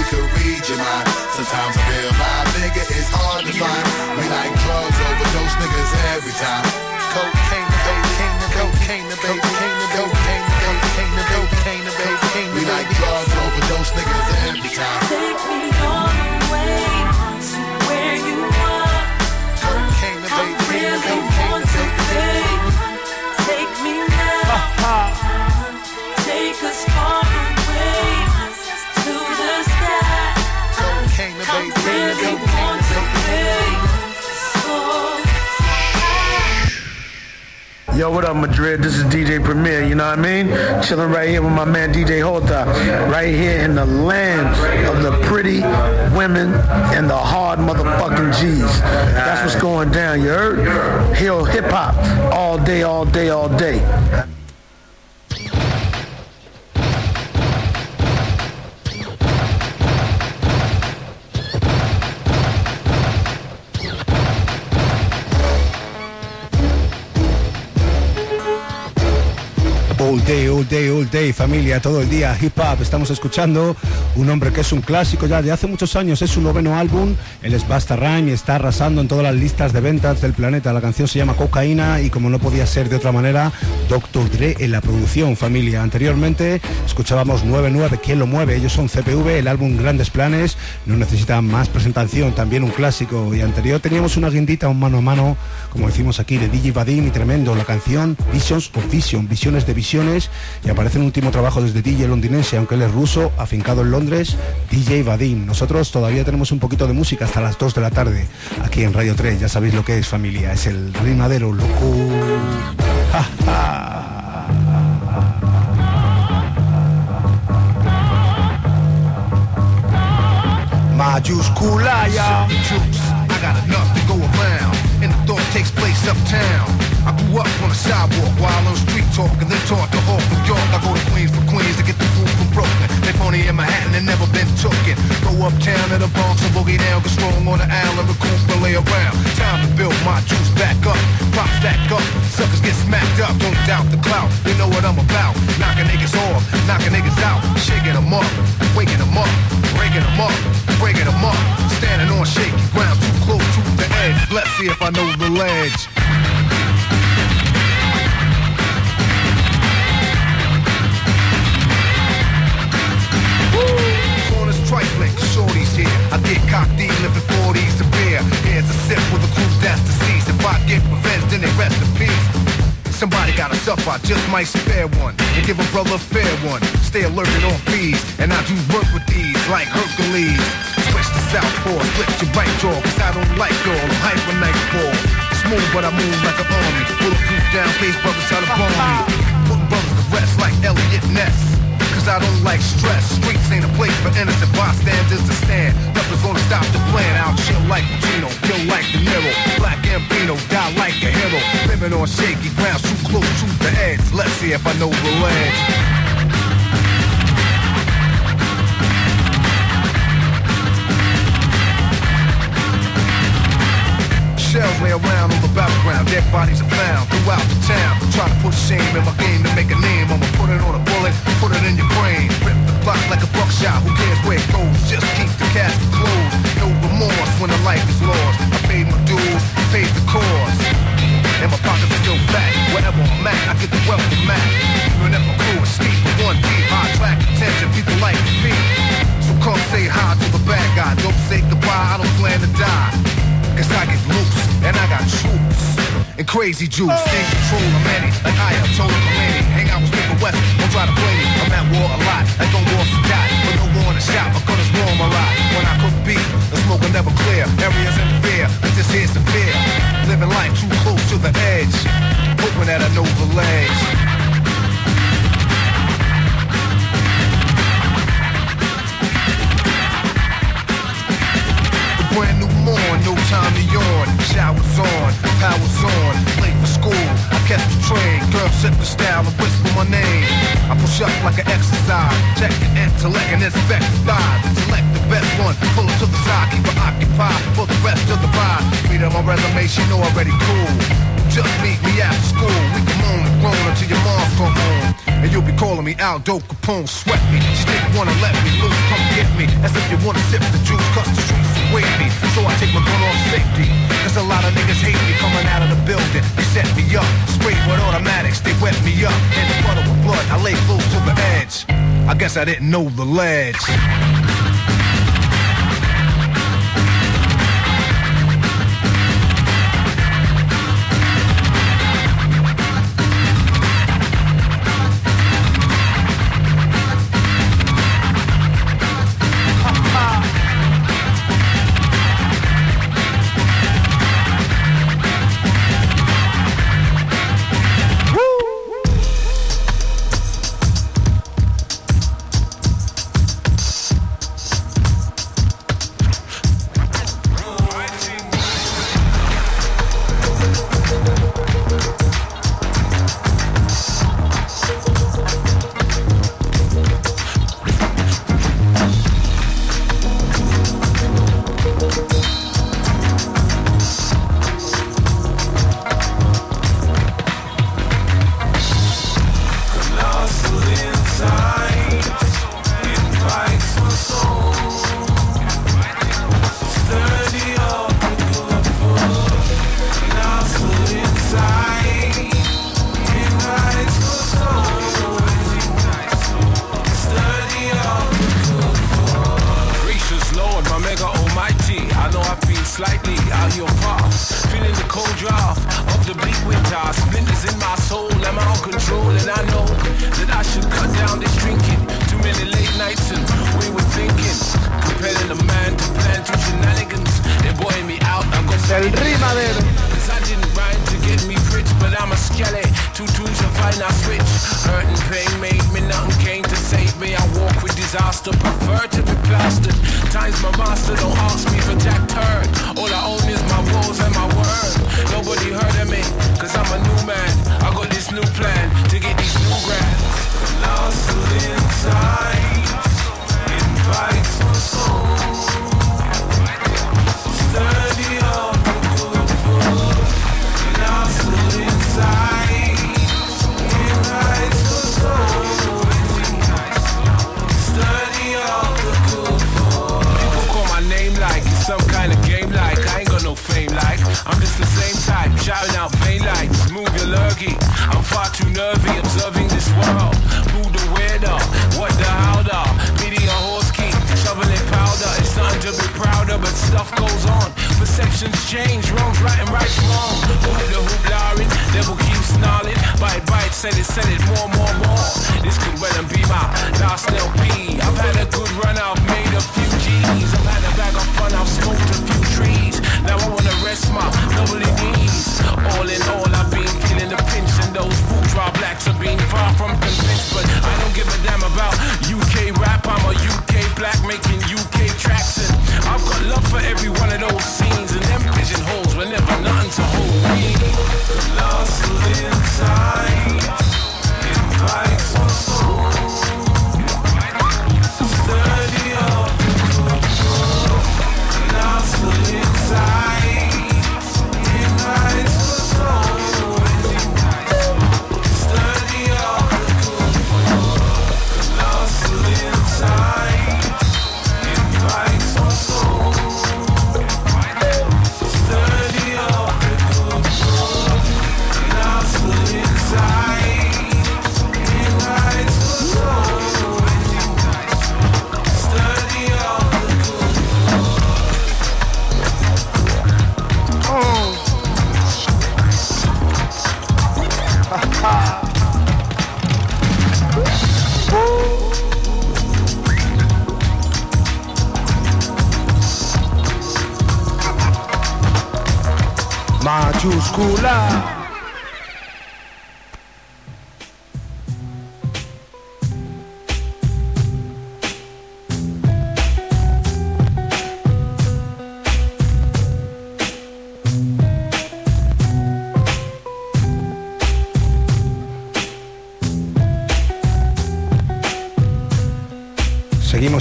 we could read your mind. Sometimes a real live nigga is hard to find. We like drugs, overdose niggas every time. Cocaine, cocaine, cocaine, cocaine, cocaine, cocaine, cocaine, cocaine. We like drugs, overdose niggas every time. Take me all the way to where you are. Cocaine, I really Yo, what up, Madrid? This is DJ Premier, you know what I mean? Chilling right here with my man DJ Hota, right here in the land of the pretty women and the hard motherfucking G's. That's what's going down, you heard? Hill hip hop all day, all day, all day. Day, all day, all day, familia, todo el día, hip hop. Estamos escuchando un hombre que es un clásico ya de hace muchos años, es su noveno álbum. Él es Basta Rhyme y está arrasando en todas las listas de ventas del planeta. La canción se llama Cocaína y como no podía ser de otra manera, Dr. Dre en la producción, familia. Anteriormente escuchábamos 99, ¿quién lo mueve? Ellos son CPV, el álbum Grandes Planes, no necesita más presentación, también un clásico. Y anterior teníamos una guindita, un mano a mano, como decimos aquí, de DJ Vadim y tremendo, la canción Visions of Vision, Visiones de Visiones, y aparece en un último trabajo desde DJ londinense, aunque él es ruso, afincado en Londres, DJ Vadim. Nosotros todavía tenemos un poquito de música hasta las 2 de la tarde, aquí en Radio 3, ya sabéis lo que es familia, es el rimadero loco. Mayúscula ya. Takes place uptown. I grew up on the sidewalk while on street talk, and then taught to Hawk, New York. I go to Queens for Queens to get the food from Brooklyn. They pony in Manhattan and never been tooken. Go uptown to the Bronx and boogie down, get strong on the island, recoup and lay around. Time to build my juice back up, pop stack up. Suckers get smacked up, don't doubt the clout. You know what I'm about, knocking niggas off, knocking niggas out, shaking them up, waking them up, breaking them up, breaking them up. Standing on shaky ground, too close to the edge. Let's see if I know the ledge. Trifling, shorties here. I get cocked, living 40s to beer. Here's a sip for the crew that's deceased. If I get revenge, then they rest in peace. Somebody gotta suffer, I just might spare one And give a brother a fair one. Stay alerted on fees And I do work with these like Hercules. Switch to southpaw, split your right jaw Cause I don't like y'all, I'm hyper nightfall Smooth but I move like an army. Bulletproof down, case brothers try to bomb me. Putting brothers to rest like Elliot Ness Cause I don't like stress. Streets ain't a place for innocent bystanders to stand. Nothing's gonna stop the plan. I'll chill like Pacino, kill like De Niro. Black Gambino, die like a hero. Living on shaky ground, too close to the edge. Let's see if I know the ledge shells lay around on the battleground. Dead bodies are found throughout the town. Try to put shame in my game to make a name. I'ma put it on a bullet, put it in your brain. Rip the block like a buckshot. Who cares where it goes? Just keep the casket closed. No remorse when the life is lost. I paid my dues, paid the cost. And my pockets are still fat. Wherever I'm at, I get the wealth from Mac. Even if my crew is steep one deep, high track attention. People like me. So come say hi to the bad guy. Don't say goodbye. I don't plan to die. Cause I get loose and I got troops and crazy juice. In control of many, like I am of many. Hang out with Smith West, don't try to play me. I'm at war a lot, I don't war to die, but no war in the shop. Gun is warm a lot. When I cook beef, the smoke will never clear. Areas in fear, but this here's severe. Living life too close to the edge, hoping that I know the ledge. On, powers on, late for school. I catch the train, girl set the style and whisper my name. I push up like an exercise, check the intellect and inspect the thighs. Select the best one, pull it to the side, keep her occupied for the rest of the ride. Read on my resume, she know already cool. Just meet me after school. We can moan and groan until your mom come home. And you'll be calling me dope Capone, sweat me. She didn't wanna let me loose, come get me. As if you wanna sip the juice, cause the streets await me. So I take my gun off safety. Cause a lot of niggas hate me coming out of the building. They set me up, sprayed with automatics, they wet me up. And the butter with blood, I lay close to the edge. I guess I didn't know the ledge.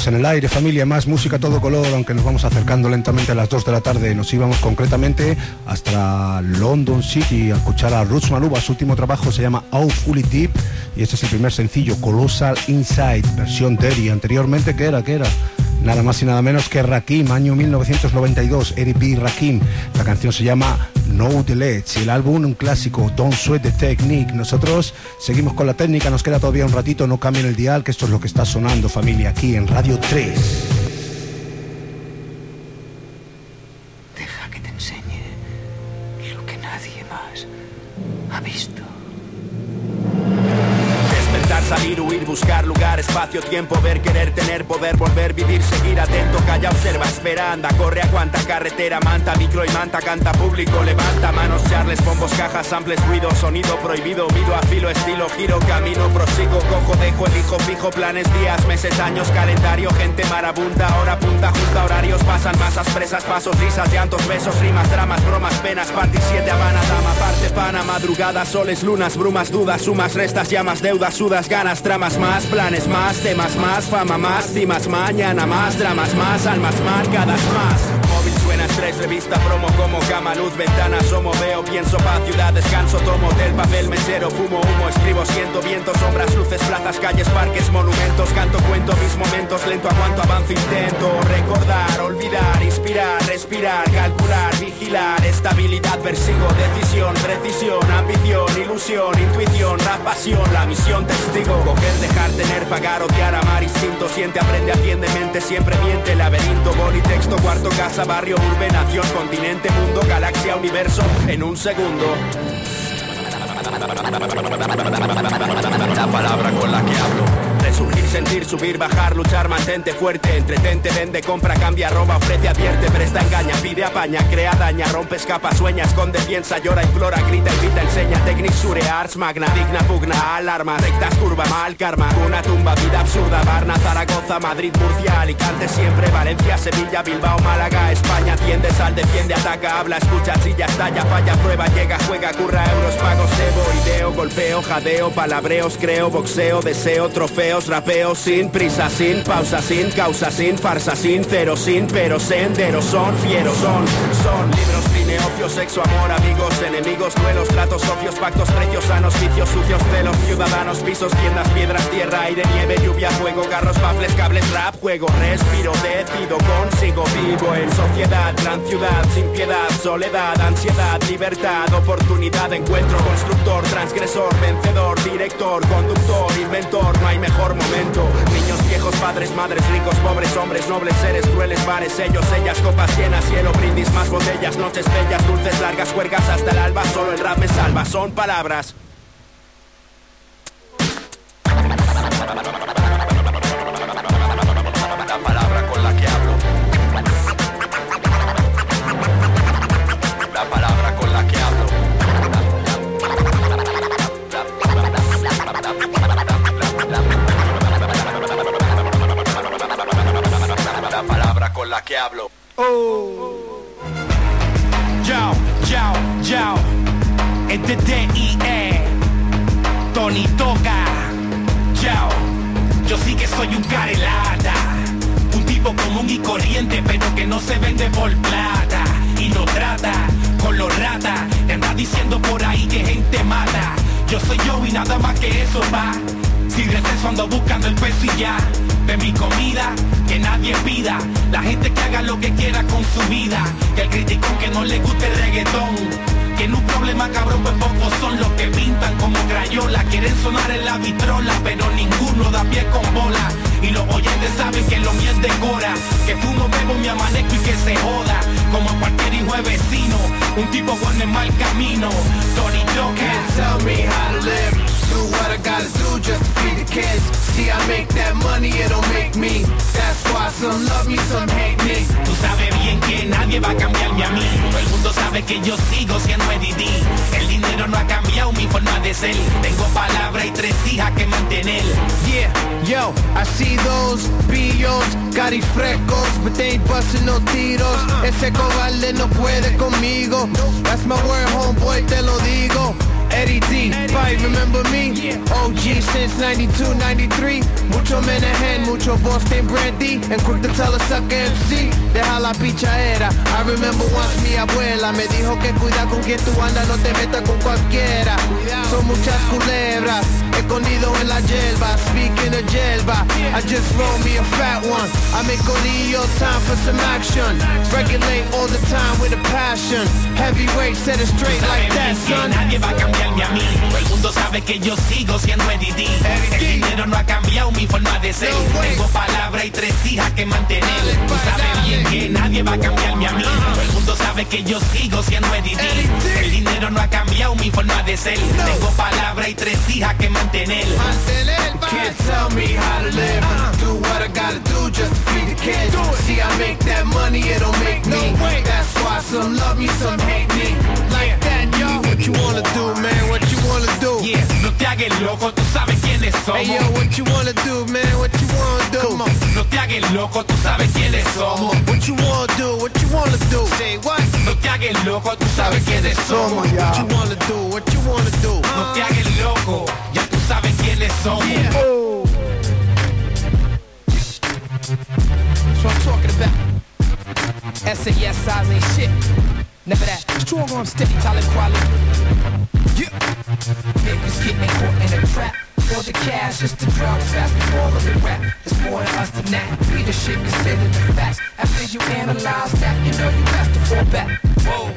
En el aire, familia, más música todo color, aunque nos vamos acercando lentamente a las 2 de la tarde. Nos íbamos concretamente hasta London City a escuchar a Roots Manuba. Su último trabajo se llama All Fully Deep y este es el primer sencillo, Colossal Inside, versión Derry. Anteriormente, ¿qué era? ¿Qué era? Nada más y nada menos que Rakim, año 1992, Eric B. Rakim. La canción se llama No Delays y el álbum un clásico, Don't Sweat the Technique. Nosotros seguimos con la técnica, nos queda todavía un ratito, no cambien el dial, que esto es lo que está sonando, familia, aquí en Radio 3. Deja que te enseñe lo que nadie más ha visto. Despertar, salir, huir, buscar lugar, espacio, tiempo, ver, querer, tener, poder, volver, vivir, seguir atento, calla, observa, espera, anda, corre, aguanta, carretera, manta, micro y manta, canta, charles, bombos, cajas, samples, ruido, sonido prohibido, mido, afilo, estilo, giro, camino, prosigo, cojo, dejo, elijo, fijo, planes, días, meses, años, calendario, gente marabunta, hora punta, junta, horarios, pasan masas, presas, pasos, risas, llantos, besos, rimas, dramas, bromas, penas, party 7, Habana, dama, parte, pana, madrugada, soles, lunas, brumas, dudas, sumas, restas, llamas, deudas, sudas, ganas, tramas más, planes más, temas más, fama más, cimas, mañana más, dramas más, almas marcadas más. Estrés, revista, promo como cama, luz, ventana, asomo, veo, pienso, paz, ciudad, descanso, tomo del papel, mesero, fumo, humo, escribo, siento, viento, sombras, luces, plazas, calles, parques, monumentos, canto, cuento, mis momentos, lento, aguanto, avanzo, intento, recordar, olvidar, inspirar, respirar, calcular, vigilar, estabilidad, persigo, decisión, precisión, ambición, ilusión, intuición, rap, pasión, la misión, testigo, coger, dejar, tener, pagar, odiar, amar, instinto, siente, aprende, atiende, mente, siempre miente, laberinto, boli, texto, cuarto, casa, barrio, urbe, nación, continente, mundo, galaxia, universo, en un segundo. La palabra con la que hablo. Resurgir, sentir, subir, bajar, luchar, mantente fuerte, entretente, vende, compra, cambia, roba, ofrece, advierte, presta, engaña, pide, apaña, crea, daña, rompe, escapa, sueña, esconde, piensa, llora, implora, grita, invita, enseña, técnica, sure, arts, magna, digna, pugna, alarma, rectas, curva, mal, karma, una tumba, vida absurda, Barna, Zaragoza, Madrid, Murcia, Alicante, siempre, Valencia, Sevilla, Bilbao, Málaga, España, tiende, sal, defiende, ataca, habla, escucha, chilla, estalla, falla, prueba, llega, juega, curra, euros, pagos, debo, ideo, golpeo, jadeo, palabreos, creo, boxeo, deseo, trofeos, rapeo, sin prisa, sin pausa, sin causa, sin farsa, sin cero, sin pero, senderos, son fieros, son, son libros, cine, ocio, sexo, amor, amigos, enemigos, duelos, tratos, socios, pactos, precios, sanos, vicios, sucios, celos, ciudadanos, pisos, tiendas, piedras, tierra, aire, nieve, lluvia, fuego, carros, baffles, cables, rap, juego, respiro, decido, consigo, vivo en sociedad, gran ciudad, sin piedad, soledad, ansiedad, libertad, oportunidad, encuentro, constructor, transgresor, vencedor, director, conductor, inventor, no hay mejor momento. Niños, viejos, padres, madres, ricos, pobres, hombres, nobles, seres, crueles, bares, ellos, ellas, copas llenas, cielo, brindis, más botellas, noches bellas, dulces, largas, juergas hasta el alba, solo el rap me salva, son palabras. La palabra con la que hablo. La la. La con la que hablo. Yo, yo, yo, es de D.I.E. Tony Toca, yo, yo sí que soy un carelata, un tipo común y corriente, pero que no se vende por plata y no trata con los ratas, te anda diciendo por ahí que gente mata. Yo soy yo y nada más que eso va. Si receso ando buscando el peso y ya De mi comida, que nadie pida. La gente que haga lo que quiera con su vida. Que el criticón que no le guste el reggaetón. Que en un problema cabrón pues pocos son los que pintan como crayola. Quieren sonar en la vitrola pero ninguno da pie con bola. Y los oyentes saben que lo mío es Que fumo, bebo, me amanezco y que se joda. Como cualquier hijo de vecino Un tipo bueno en mal camino. Tony Can't tell me how to live. Do what I gotta do just to feed the kids. See, I make that money, it'll make me. That's why some love me, some hate me. Tú sabes bien que nadie va a cambiarme a mí. El mundo sabe que yo sigo siendo Eddie El dinero no ha cambiado mi forma de ser. Tengo palabra y tres hijas que mantener. Yeah, yo, I see those billos, cari frescos, but they ain't busting no tiros. Ese cobarde no puede conmigo. That's my word, homeboy, te lo digo. Eddie D, fight, remember me? OG since 92, 93. Mucho Menahan, mucho Boston Brandy. And quick to tell a sucker MC, deja la pichadera. I remember once mi abuela me dijo que cuida con quien tú andas, no te metas con cualquiera. Son muchas culebras, escondido en la yelva. Speaking of yelva, I just roll me a fat one. I make Conillo time for some action. Regulate all the time with a passion. Heavyweight, set it straight like that, son. nadie va a cambiarme a mí. El mundo sabe que yo sigo siendo Eddie D. El dinero no ha cambiado mi forma de ser. Tengo palabra y tres hijas que mantener. Tú sabes bien que nadie va a cambiarme a mí. El mundo sabe que yo sigo siendo Eddie D. El dinero no ha cambiado mi forma de ser. Tengo palabra y tres hijas que mantener. Can't tell me how to live. Do what I gotta do just to feed the kids. See, I make that money, it'll make me. That's why some love me, some hate me. Like that, yo. What you wanna do, man? What you wanna do? Yeah, no te hagas loco, tú sabes quiénes somos. Hey, yo, what you wanna do, man? What you wanna do? Come on, no te hagas loco, tú sabes quiénes somos. What you wanna do? What you wanna do? Say what? No te hagas loco, tú sabes quiénes somos. What you wanna do? What you wanna do? No te hagas loco, sabes quiénes somos. Oh. That's what I'm talking about. SAS size ain't shit. Never that. Strong arm, steady, talent quality. Yeah. Niggas getting caught in a trap. For the cash, it's the drugs, basketball, or the rap. It's more to us than that. We the shit consider the facts. After you analyze that, you know you have to fall back. Whoa,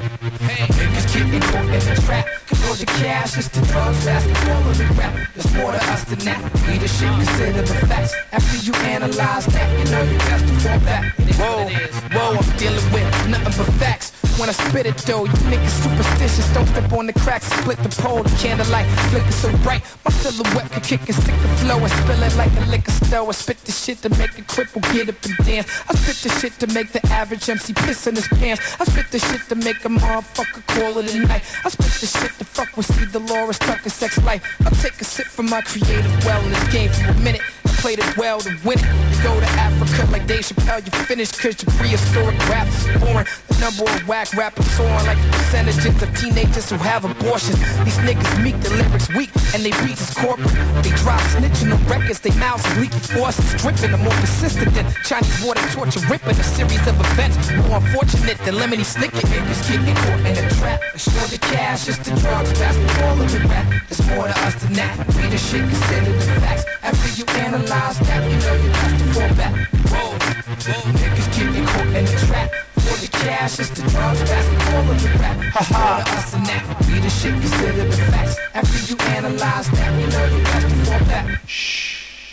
hey, niggas getting caught in a trap. For the cash, it's the drugs, or the rap. There's more to us than that. We the shit consider the facts. After you analyze that, you know you have to fall back. Whoa, whoa, I'm dealing with nothing but facts. When I spit it though, you niggas superstitious Don't step on the cracks, split the pole The candlelight flicker so bright My silhouette can kick and stick the flow I spill it like a liquor store I spit the shit to make a cripple get up and dance I spit the shit to make the average MC piss in his pants I spit the shit to make a motherfucker call it a night I spit the shit to fuck with Steve Dolores Tucker sex life. I'll take a sip from my creative well in this game for a minute played it well to win. It You go to Africa like Dave Chappelle You finish cause your prehistoric rap is boring The number of whack rappers soaring like the percentages of teenagers who have abortions. These niggas meek, the lyrics weak and they beats is corporate. They drop snitching on records, they mouths leaky forces Dripping, I'm more persistent than Chinese water torture Ripping. A series of events More unfortunate than Lemony Snicket. Niggas getting caught in a trap. It's the cash, it's the drugs, basketball and the rap There's more to us than that. We the shit considered the facts. After you analyze that, you know you have to fall back Whoa, whoa, niggas getting caught in a trap for the cash, it's the drugs, basketball, and the rap. More to us than that. We the shit, consider the facts. After you analyze that, you know you have to fall back.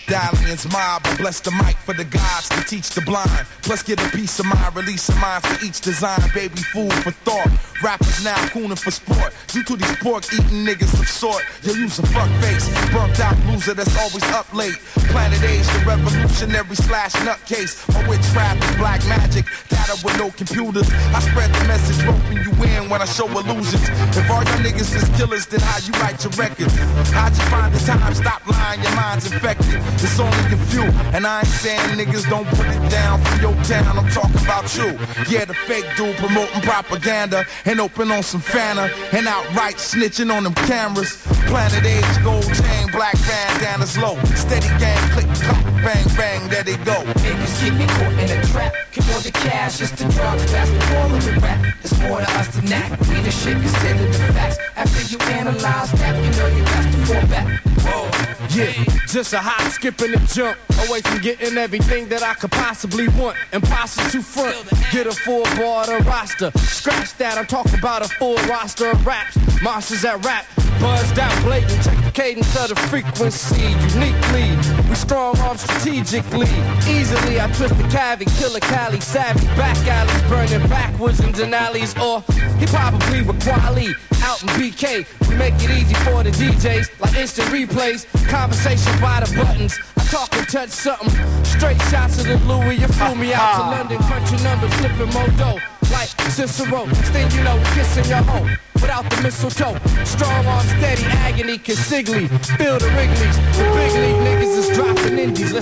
Dalian's mob, bless the mic for the gods to teach the blind. Plus get a piece of mind, release a mind for each design. Baby food for thought. Rappers now cooning for sport. Due to these pork eating niggas of sort. You use a fuck face. Burnt out loser that's always up late. Planet Age, the revolutionary slash nutcase. My witchcraft is black magic. Data with no computers. I spread the message, roping you in when I show illusions. If all your niggas is killers, then how you write your records? How'd you find the time? Stop lying, your mind's infected. It's only a few, and I ain't saying niggas don't put it down for your town. I'm talking about you. Yeah, the fake dude promoting propaganda and open on some Fanta and outright snitching on them cameras. Planet Age, gold chain, black bandanas low. Steady gang, click, clap, bang, bang, there they go. Niggas get me caught in a trap. For the cash, it's the drugs, basketball, and the rap. It's more to us than that. We the shit, consider the facts. After you analyze that, you know you have to fall back. Whoa. Yeah, just a hop, skip and a jump away from getting everything that I could possibly want. Impossible to front, get a full border roster. Scratch that, I'm talking about a full roster of raps. Monsters that rap, buzzed out blatant. Check the cadence of the frequency uniquely. We strong arm strategically. Easily, I twist the cavity, kill a Cali savvy. Back alleys burning backwards in Denali's, or he probably with Quali out in BK. We make it easy for the DJs, like instant replays. Conversation by the buttons. I talk and touch something. Straight shots of the Louis, you flew me out to ah. London, country numbers, flipping Modo. Like Cicero. Then you know, kissing your hoe without the mistletoe. Strong arm, steady agony, consigli. Feel the Wrigley's. The big league niggas is dropping indies.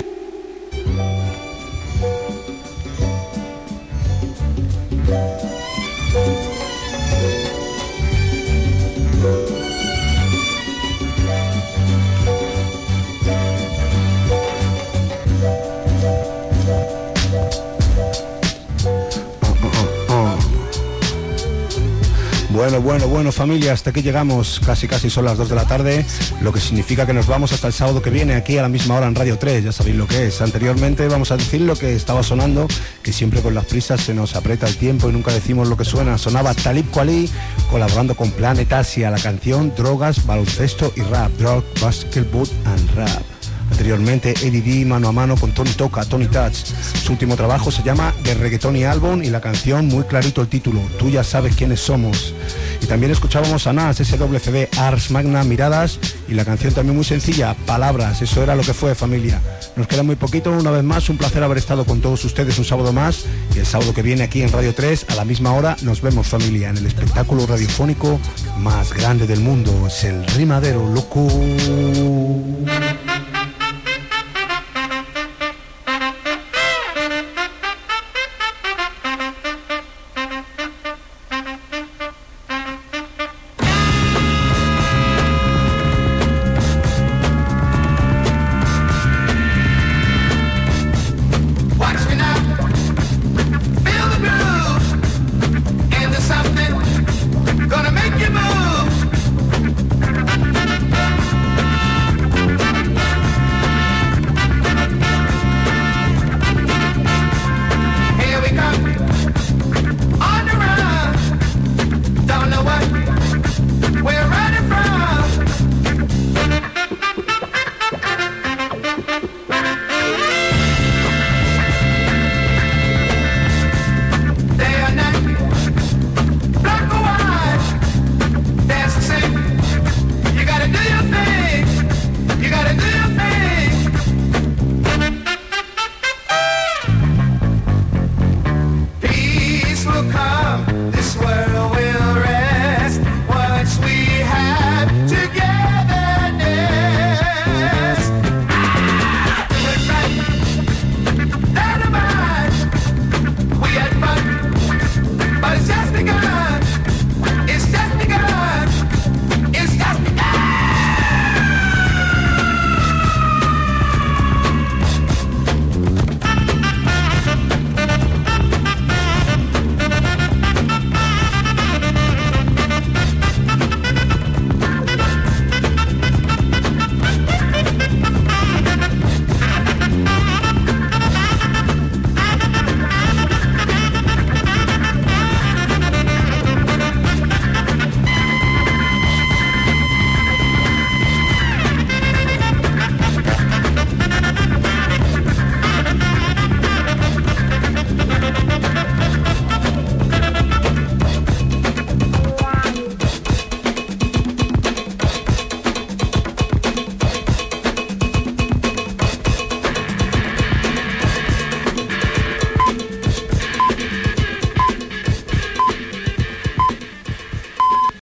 Let's Bueno, bueno, bueno familia, hasta aquí llegamos, casi casi son las 2 de la tarde, lo que significa que nos vamos hasta el sábado que viene aquí a la misma hora en Radio 3, ya sabéis lo que es. Anteriormente vamos a decir lo que estaba sonando, que siempre con las prisas se nos aprieta el tiempo y nunca decimos lo que suena. Sonaba Talib Kweli colaborando con Planet Asia, la canción Drogas, Baloncesto y Rap, Drug, Basketball and Rap. Anteriormente Eddie D mano a mano con Tony Toca, Tony Touch. Su último trabajo se llama The Reggaeton y Album y la canción muy clarito el título, Tú ya sabes quiénes somos. Y también escuchábamos a Nas, SWCD, Ars Magna, Miradas y la canción también muy sencilla, Palabras, eso era lo que fue familia. Nos queda muy poquito, una vez más, un placer haber estado con todos ustedes un sábado más y el sábado que viene aquí en Radio 3 a la misma hora nos vemos familia en el espectáculo radiofónico más grande del mundo, es el Rimadero Loco.